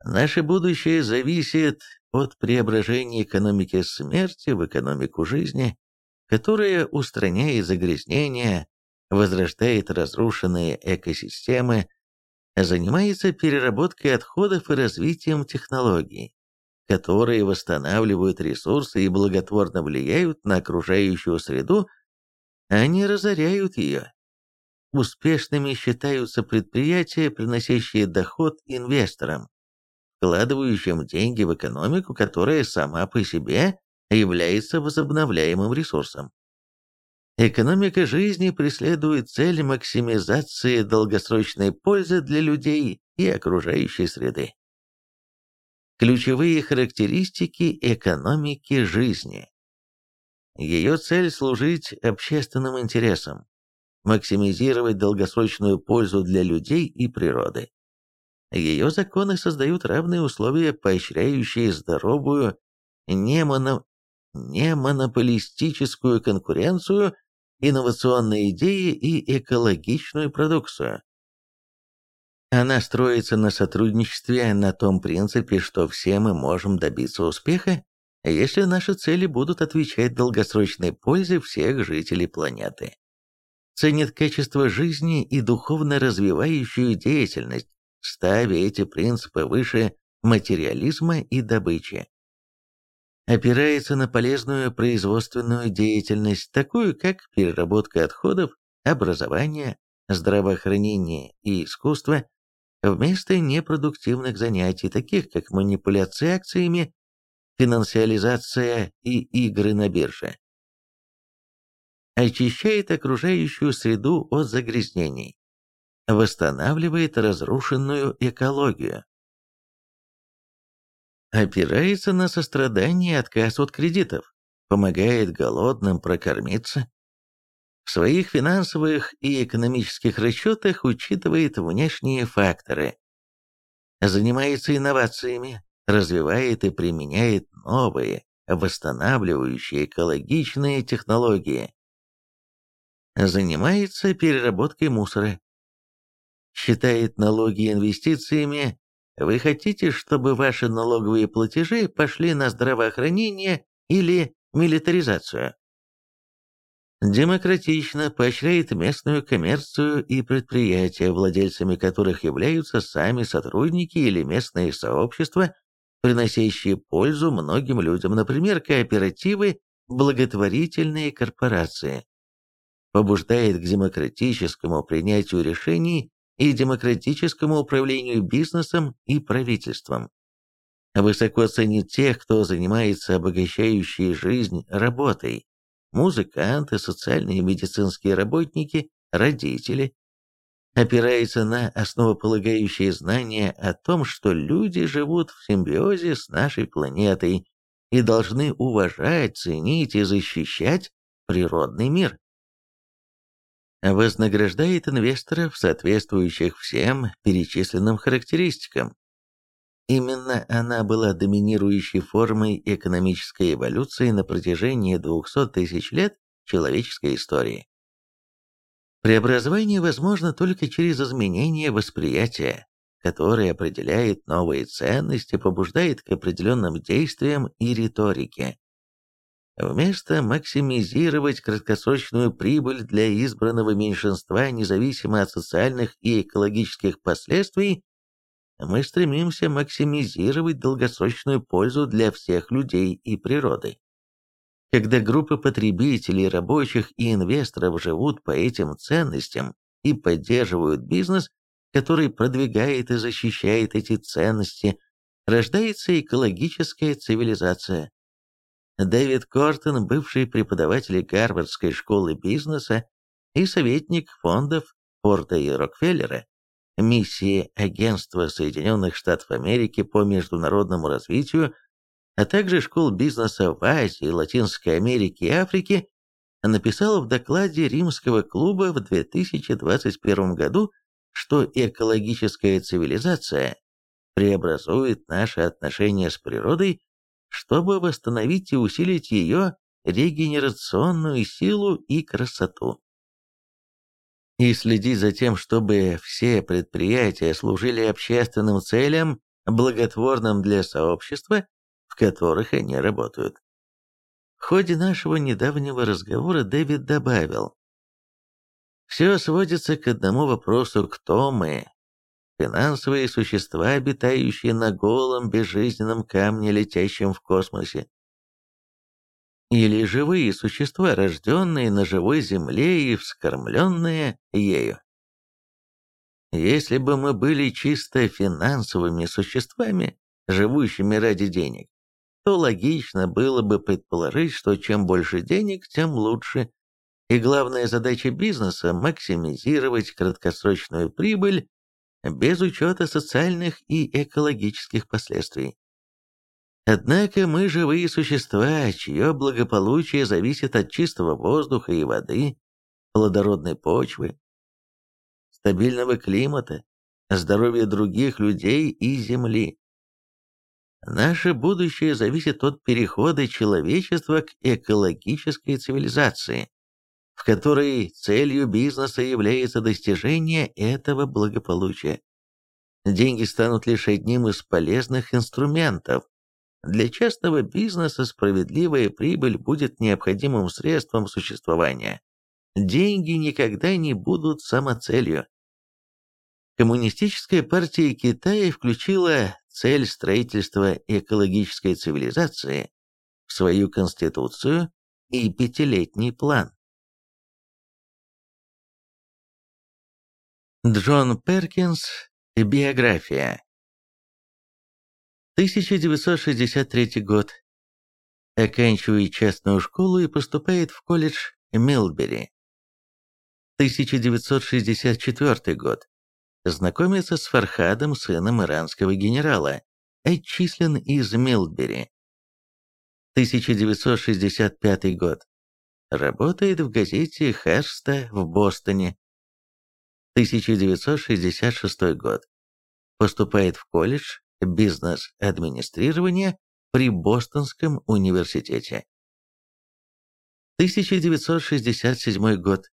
Наше будущее зависит от преображения экономики смерти в экономику жизни, которая устраняет загрязнения, возрождает разрушенные экосистемы, занимается переработкой отходов и развитием технологий, которые восстанавливают ресурсы и благотворно влияют на окружающую среду они разоряют ее. Успешными считаются предприятия, приносящие доход инвесторам, вкладывающим деньги в экономику, которая сама по себе является возобновляемым ресурсом. Экономика жизни преследует цель максимизации долгосрочной пользы для людей и окружающей среды. Ключевые характеристики экономики жизни. Ее цель – служить общественным интересам, максимизировать долгосрочную пользу для людей и природы. Ее законы создают равные условия, поощряющие здоровую, немоно... немонополистическую конкуренцию, инновационные идеи и экологичную продукцию. Она строится на сотрудничестве на том принципе, что все мы можем добиться успеха, если наши цели будут отвечать долгосрочной пользе всех жителей планеты. Ценит качество жизни и духовно развивающую деятельность, ставя эти принципы выше материализма и добычи. Опирается на полезную производственную деятельность, такую как переработка отходов, образование, здравоохранение и искусство, вместо непродуктивных занятий, таких как манипуляция акциями финансиализация и игры на бирже. Очищает окружающую среду от загрязнений. Восстанавливает разрушенную экологию. Опирается на сострадание и отказ от кредитов. Помогает голодным прокормиться. В своих финансовых и экономических расчетах учитывает внешние факторы. Занимается инновациями, развивает и применяет новые, восстанавливающие экологичные технологии. Занимается переработкой мусора. Считает налоги инвестициями. Вы хотите, чтобы ваши налоговые платежи пошли на здравоохранение или милитаризацию? демократично поощряет местную коммерцию и предприятия, владельцами которых являются сами сотрудники или местные сообщества, приносящие пользу многим людям, например, кооперативы, благотворительные корпорации. Побуждает к демократическому принятию решений и демократическому управлению бизнесом и правительством. Высоко ценит тех, кто занимается обогащающей жизнь работой. Музыканты, социальные и медицинские работники, родители, опирается на основополагающие знания о том, что люди живут в симбиозе с нашей планетой и должны уважать, ценить и защищать природный мир. Вознаграждает инвесторов, соответствующих всем перечисленным характеристикам. Именно она была доминирующей формой экономической эволюции на протяжении 200 тысяч лет человеческой истории. Преобразование возможно только через изменение восприятия, которое определяет новые ценности, побуждает к определенным действиям и риторике. Вместо максимизировать краткосрочную прибыль для избранного меньшинства, независимо от социальных и экологических последствий, мы стремимся максимизировать долгосрочную пользу для всех людей и природы. Когда группы потребителей, рабочих и инвесторов живут по этим ценностям и поддерживают бизнес, который продвигает и защищает эти ценности, рождается экологическая цивилизация. Дэвид Кортон, бывший преподаватель Гарвардской школы бизнеса и советник фондов Форда и Рокфеллера, миссии Агентства Соединенных Штатов Америки по международному развитию, а также школ бизнеса в Азии, Латинской Америке и Африке, написал в докладе Римского клуба в 2021 году, что экологическая цивилизация преобразует наши отношения с природой, чтобы восстановить и усилить ее регенерационную силу и красоту и следить за тем, чтобы все предприятия служили общественным целям, благотворным для сообщества, в которых они работают. В ходе нашего недавнего разговора Дэвид добавил, «Все сводится к одному вопросу, кто мы? Финансовые существа, обитающие на голом безжизненном камне, летящем в космосе или живые существа, рожденные на живой земле и вскормленные ею. Если бы мы были чисто финансовыми существами, живущими ради денег, то логично было бы предположить, что чем больше денег, тем лучше. И главная задача бизнеса – максимизировать краткосрочную прибыль без учета социальных и экологических последствий. Однако мы живые существа, чье благополучие зависит от чистого воздуха и воды, плодородной почвы, стабильного климата, здоровья других людей и земли. Наше будущее зависит от перехода человечества к экологической цивилизации, в которой целью бизнеса является достижение этого благополучия. Деньги станут лишь одним из полезных инструментов, для частного бизнеса справедливая прибыль будет необходимым средством существования. Деньги никогда не будут самоцелью. Коммунистическая партия Китая включила цель строительства экологической цивилизации в свою конституцию и пятилетний план. Джон Перкинс. Биография. 1963 год. Оканчивает частную школу и поступает в колледж Милбери. 1964 год. Знакомится с Фархадом, сыном иранского генерала, отчислен из Милбери. 1965 год. Работает в газете Херста в Бостоне. 1966 год. Поступает в колледж бизнес-администрирования при Бостонском университете. 1967 год.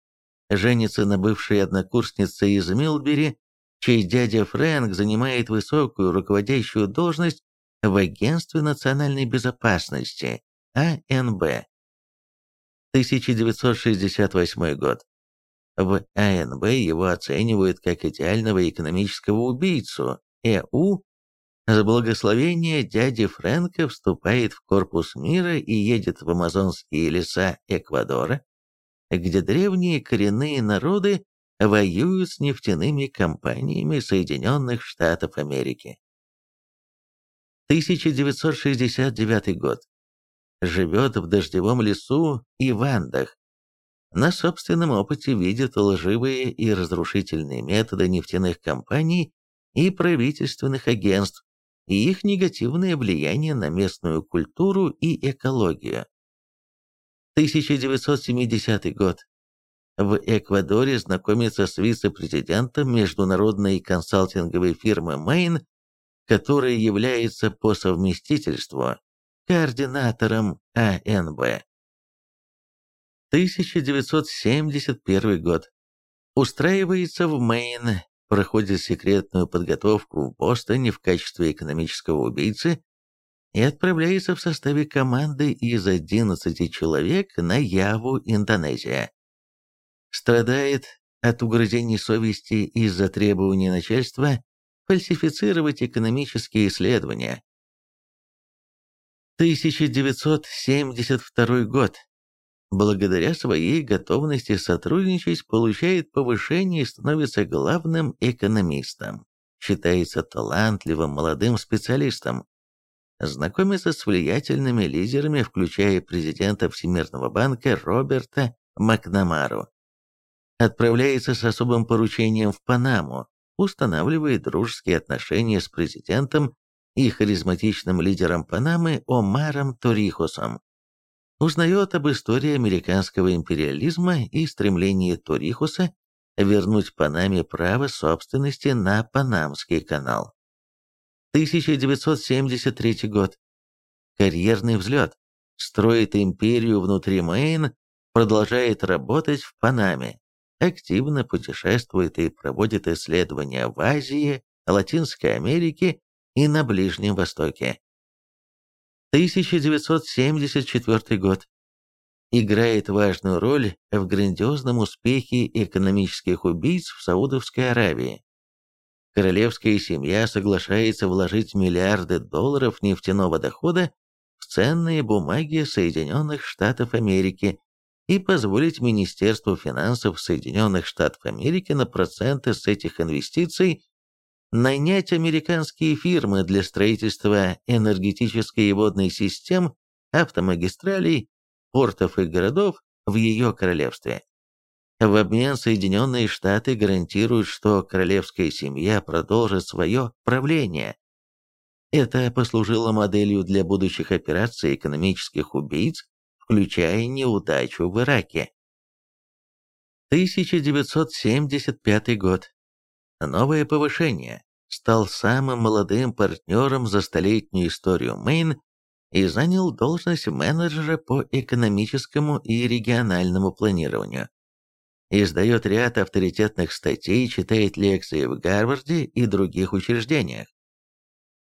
Женится на бывшей однокурснице из Милбери, чей дядя Фрэнк занимает высокую руководящую должность в Агентстве национальной безопасности АНБ. 1968 год. В АНБ его оценивают как идеального экономического убийцу ЭУ с благословения дяди Фрэнка вступает в корпус мира и едет в амазонские леса Эквадора, где древние коренные народы воюют с нефтяными компаниями Соединенных Штатов Америки. 1969 год. Живет в дождевом лесу и вандах. На собственном опыте видит лживые и разрушительные методы нефтяных компаний и правительственных агентств, и их негативное влияние на местную культуру и экологию. 1970 год. В Эквадоре знакомится с вице-президентом международной консалтинговой фирмы Main который является по совместительству координатором АНБ. 1971 год. Устраивается в Мэйн, проходит секретную подготовку в Бостоне в качестве экономического убийцы и отправляется в составе команды из 11 человек на Яву, Индонезия. Страдает от угрызений совести из-за требований начальства фальсифицировать экономические исследования. 1972 год. Благодаря своей готовности сотрудничать получает повышение и становится главным экономистом. Считается талантливым молодым специалистом. Знакомится с влиятельными лидерами, включая президента Всемирного банка Роберта Макнамару. Отправляется с особым поручением в Панаму, устанавливает дружеские отношения с президентом и харизматичным лидером Панамы Омаром Торихосом. Узнает об истории американского империализма и стремлении Торихоса вернуть Панаме право собственности на Панамский канал. 1973 год. Карьерный взлет. Строит империю внутри Мэйн, продолжает работать в Панаме, активно путешествует и проводит исследования в Азии, Латинской Америке и на Ближнем Востоке. 1974 год. Играет важную роль в грандиозном успехе экономических убийц в Саудовской Аравии. Королевская семья соглашается вложить миллиарды долларов нефтяного дохода в ценные бумаги Соединенных Штатов Америки и позволить Министерству финансов Соединенных Штатов Америки на проценты с этих инвестиций нанять американские фирмы для строительства энергетической и водной систем, автомагистралей, портов и городов в ее королевстве. В обмен Соединенные Штаты гарантируют, что королевская семья продолжит свое правление. Это послужило моделью для будущих операций экономических убийц включая неудачу в Ираке. 1975 год. Новое повышение. Стал самым молодым партнером за столетнюю историю Мэйн и занял должность менеджера по экономическому и региональному планированию. Издает ряд авторитетных статей, читает лекции в Гарварде и других учреждениях.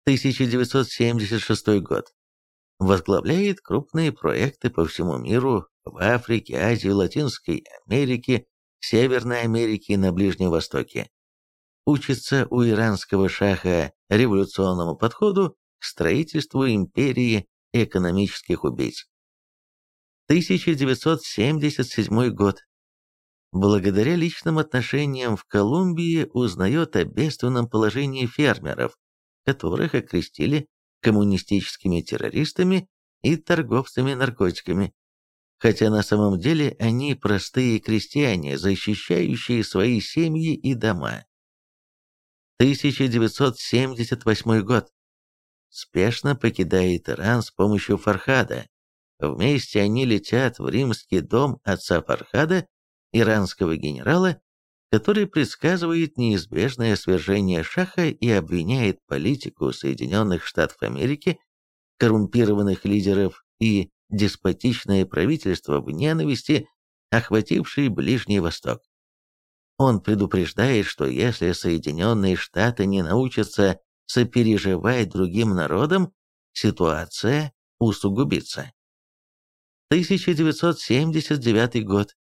1976 год возглавляет крупные проекты по всему миру, в Африке, Азии, Латинской Америке, Северной Америке и на Ближнем Востоке. Учится у иранского шаха революционному подходу к строительству империи экономических убийц. 1977 год. Благодаря личным отношениям в Колумбии узнает о бедственном положении фермеров, которых окрестили коммунистическими террористами и торговцами наркотиками, хотя на самом деле они простые крестьяне, защищающие свои семьи и дома. 1978 год. Спешно покидает Иран с помощью Фархада. Вместе они летят в римский дом отца Фархада, иранского генерала, который предсказывает неизбежное свержение Шаха и обвиняет политику Соединенных Штатов Америки, коррумпированных лидеров и деспотичное правительство в ненависти, охватившей Ближний Восток. Он предупреждает, что если Соединенные Штаты не научатся сопереживать другим народам, ситуация усугубится. 1979 год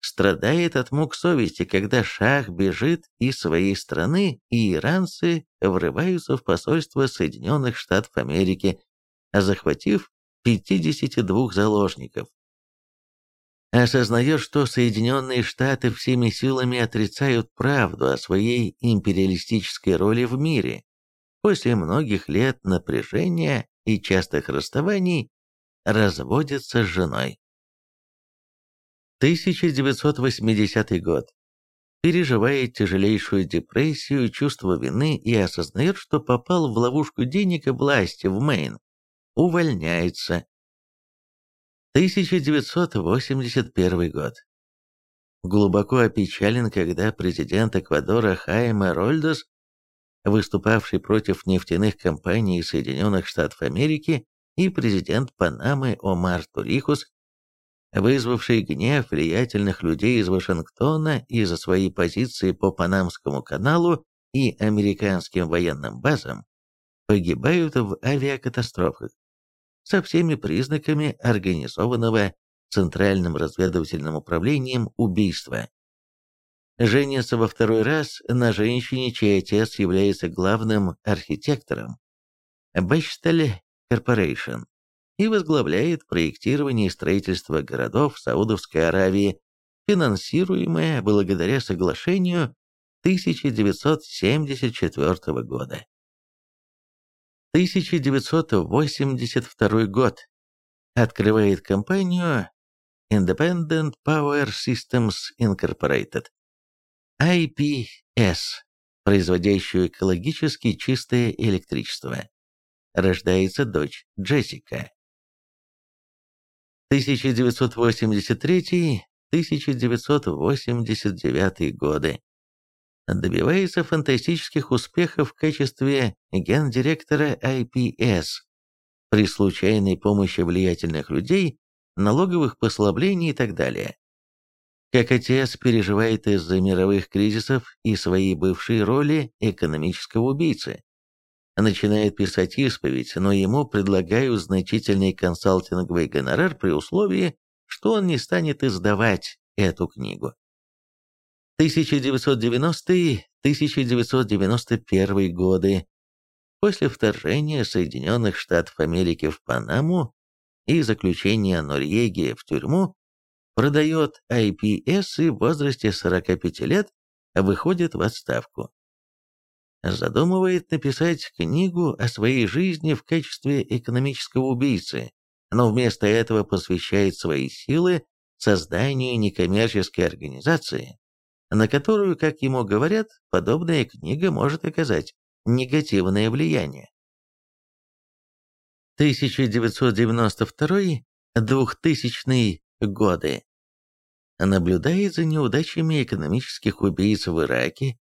страдает от мук совести, когда шах бежит из своей страны, и иранцы врываются в посольство Соединенных Штатов Америки, захватив 52 заложников. Осознает, что Соединенные Штаты всеми силами отрицают правду о своей империалистической роли в мире. После многих лет напряжения и частых расставаний разводится с женой. 1980 год. Переживает тяжелейшую депрессию, чувство вины и осознает, что попал в ловушку денег и власти в Мэйн. Увольняется. 1981 год. Глубоко опечален, когда президент Эквадора Хайме Рольдос выступавший против нефтяных компаний Соединенных Штатов Америки, и президент Панамы Омар Турихус, вызвавший гнев влиятельных людей из Вашингтона из-за своей позиции по Панамскому каналу и американским военным базам, погибают в авиакатастрофах со всеми признаками организованного Центральным разведывательным управлением убийства. Женится во второй раз на женщине, чей отец является главным архитектором. Бэчтель Корпорейшн и возглавляет проектирование и строительство городов Саудовской Аравии, финансируемое благодаря соглашению 1974 года. 1982 год. Открывает компанию Independent Power Systems Incorporated, IPS, производящую экологически чистое электричество. Рождается дочь Джессика. 1983-1989 годы. Добивается фантастических успехов в качестве гендиректора IPS при случайной помощи влиятельных людей налоговых послаблений и так далее. Как отец переживает из-за мировых кризисов и своей бывшей роли экономического убийцы. Начинает писать исповедь, но ему предлагают значительный консалтинговый гонорар при условии, что он не станет издавать эту книгу. 1990-1991 годы. После вторжения Соединенных Штатов Америки в Панаму и заключения Норьеги в тюрьму, продает IPS и в возрасте 45 лет выходит в отставку. Задумывает написать книгу о своей жизни в качестве экономического убийцы, но вместо этого посвящает свои силы созданию некоммерческой организации, на которую, как ему говорят, подобная книга может оказать негативное влияние. 1992-2000 годы. Наблюдает за неудачами экономических убийц в Ираке,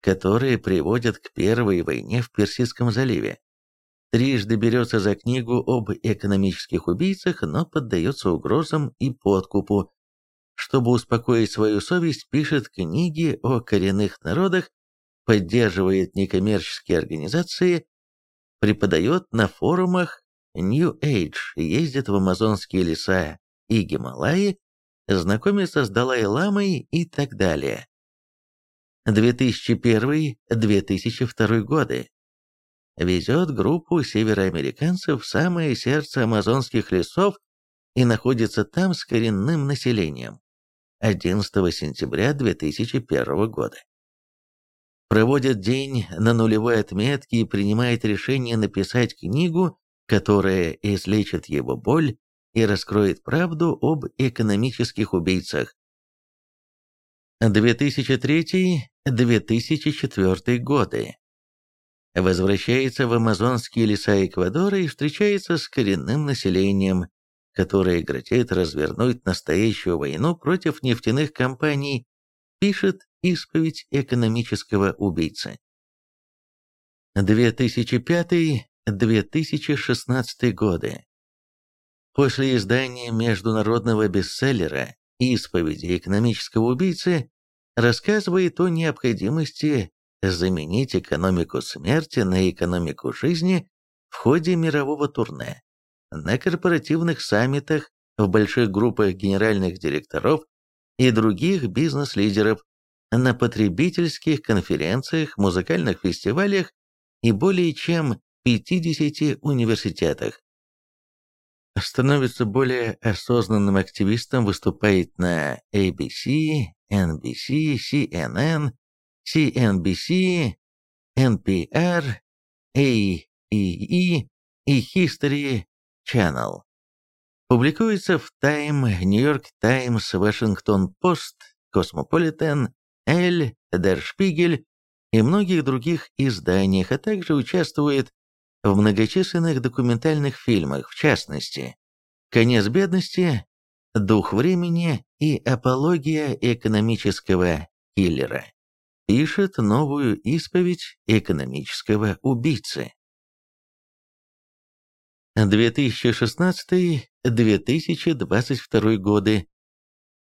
которые приводят к Первой войне в Персидском заливе. Трижды берется за книгу об экономических убийцах, но поддается угрозам и подкупу. Чтобы успокоить свою совесть, пишет книги о коренных народах, поддерживает некоммерческие организации, преподает на форумах New Age, ездит в амазонские леса и Гималаи, знакомится с Далай-ламой и так далее. 2001-2002 годы. Везет группу североамериканцев в самое сердце амазонских лесов и находится там с коренным населением. 11 сентября 2001 года. Проводит день на нулевой отметке и принимает решение написать книгу, которая излечит его боль и раскроет правду об экономических убийцах. 2003-2004 годы. Возвращается в амазонские леса Эквадора и встречается с коренным населением, которое грозит развернуть настоящую войну против нефтяных компаний, пишет исповедь экономического убийцы. 2005-2016 годы. После издания международного бестселлера «Исповеди экономического убийцы» рассказывает о необходимости заменить экономику смерти на экономику жизни в ходе мирового турне, на корпоративных саммитах, в больших группах генеральных директоров и других бизнес-лидеров, на потребительских конференциях, музыкальных фестивалях и более чем 50 университетах. Становится более осознанным активистом, выступает на ABC, NBC, CNN, CNBC, NPR, AEE и History Channel. Публикуется в Time, York Times, Washington Post, Cosmopolitan, Elle, Der Spiegel и многих других изданиях, а также участвует в многочисленных документальных фильмах, в частности, «Конец бедности», «Дух времени» и «Апология экономического киллера». пишет новую исповедь экономического убийцы. 2016-2022 годы.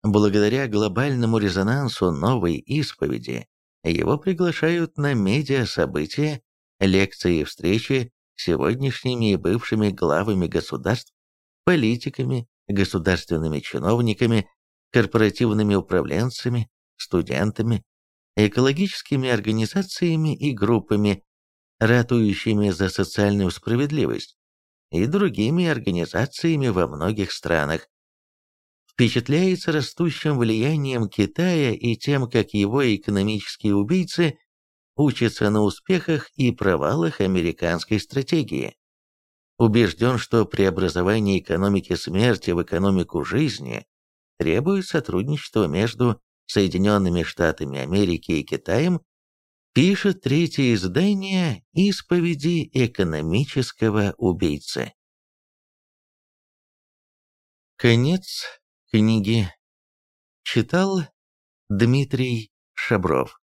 Благодаря глобальному резонансу новой исповеди его приглашают на медиа-события, лекции и встречи с сегодняшними и бывшими главами государств, политиками, государственными чиновниками, корпоративными управленцами, студентами, экологическими организациями и группами, ратующими за социальную справедливость, и другими организациями во многих странах. Впечатляется растущим влиянием Китая и тем, как его экономические убийцы учатся на успехах и провалах американской стратегии. Убежден, что преобразование экономики смерти в экономику жизни требует сотрудничества между Соединенными Штатами Америки и Китаем, пишет третье издание «Исповеди экономического убийцы». Конец книги. Читал Дмитрий Шабров.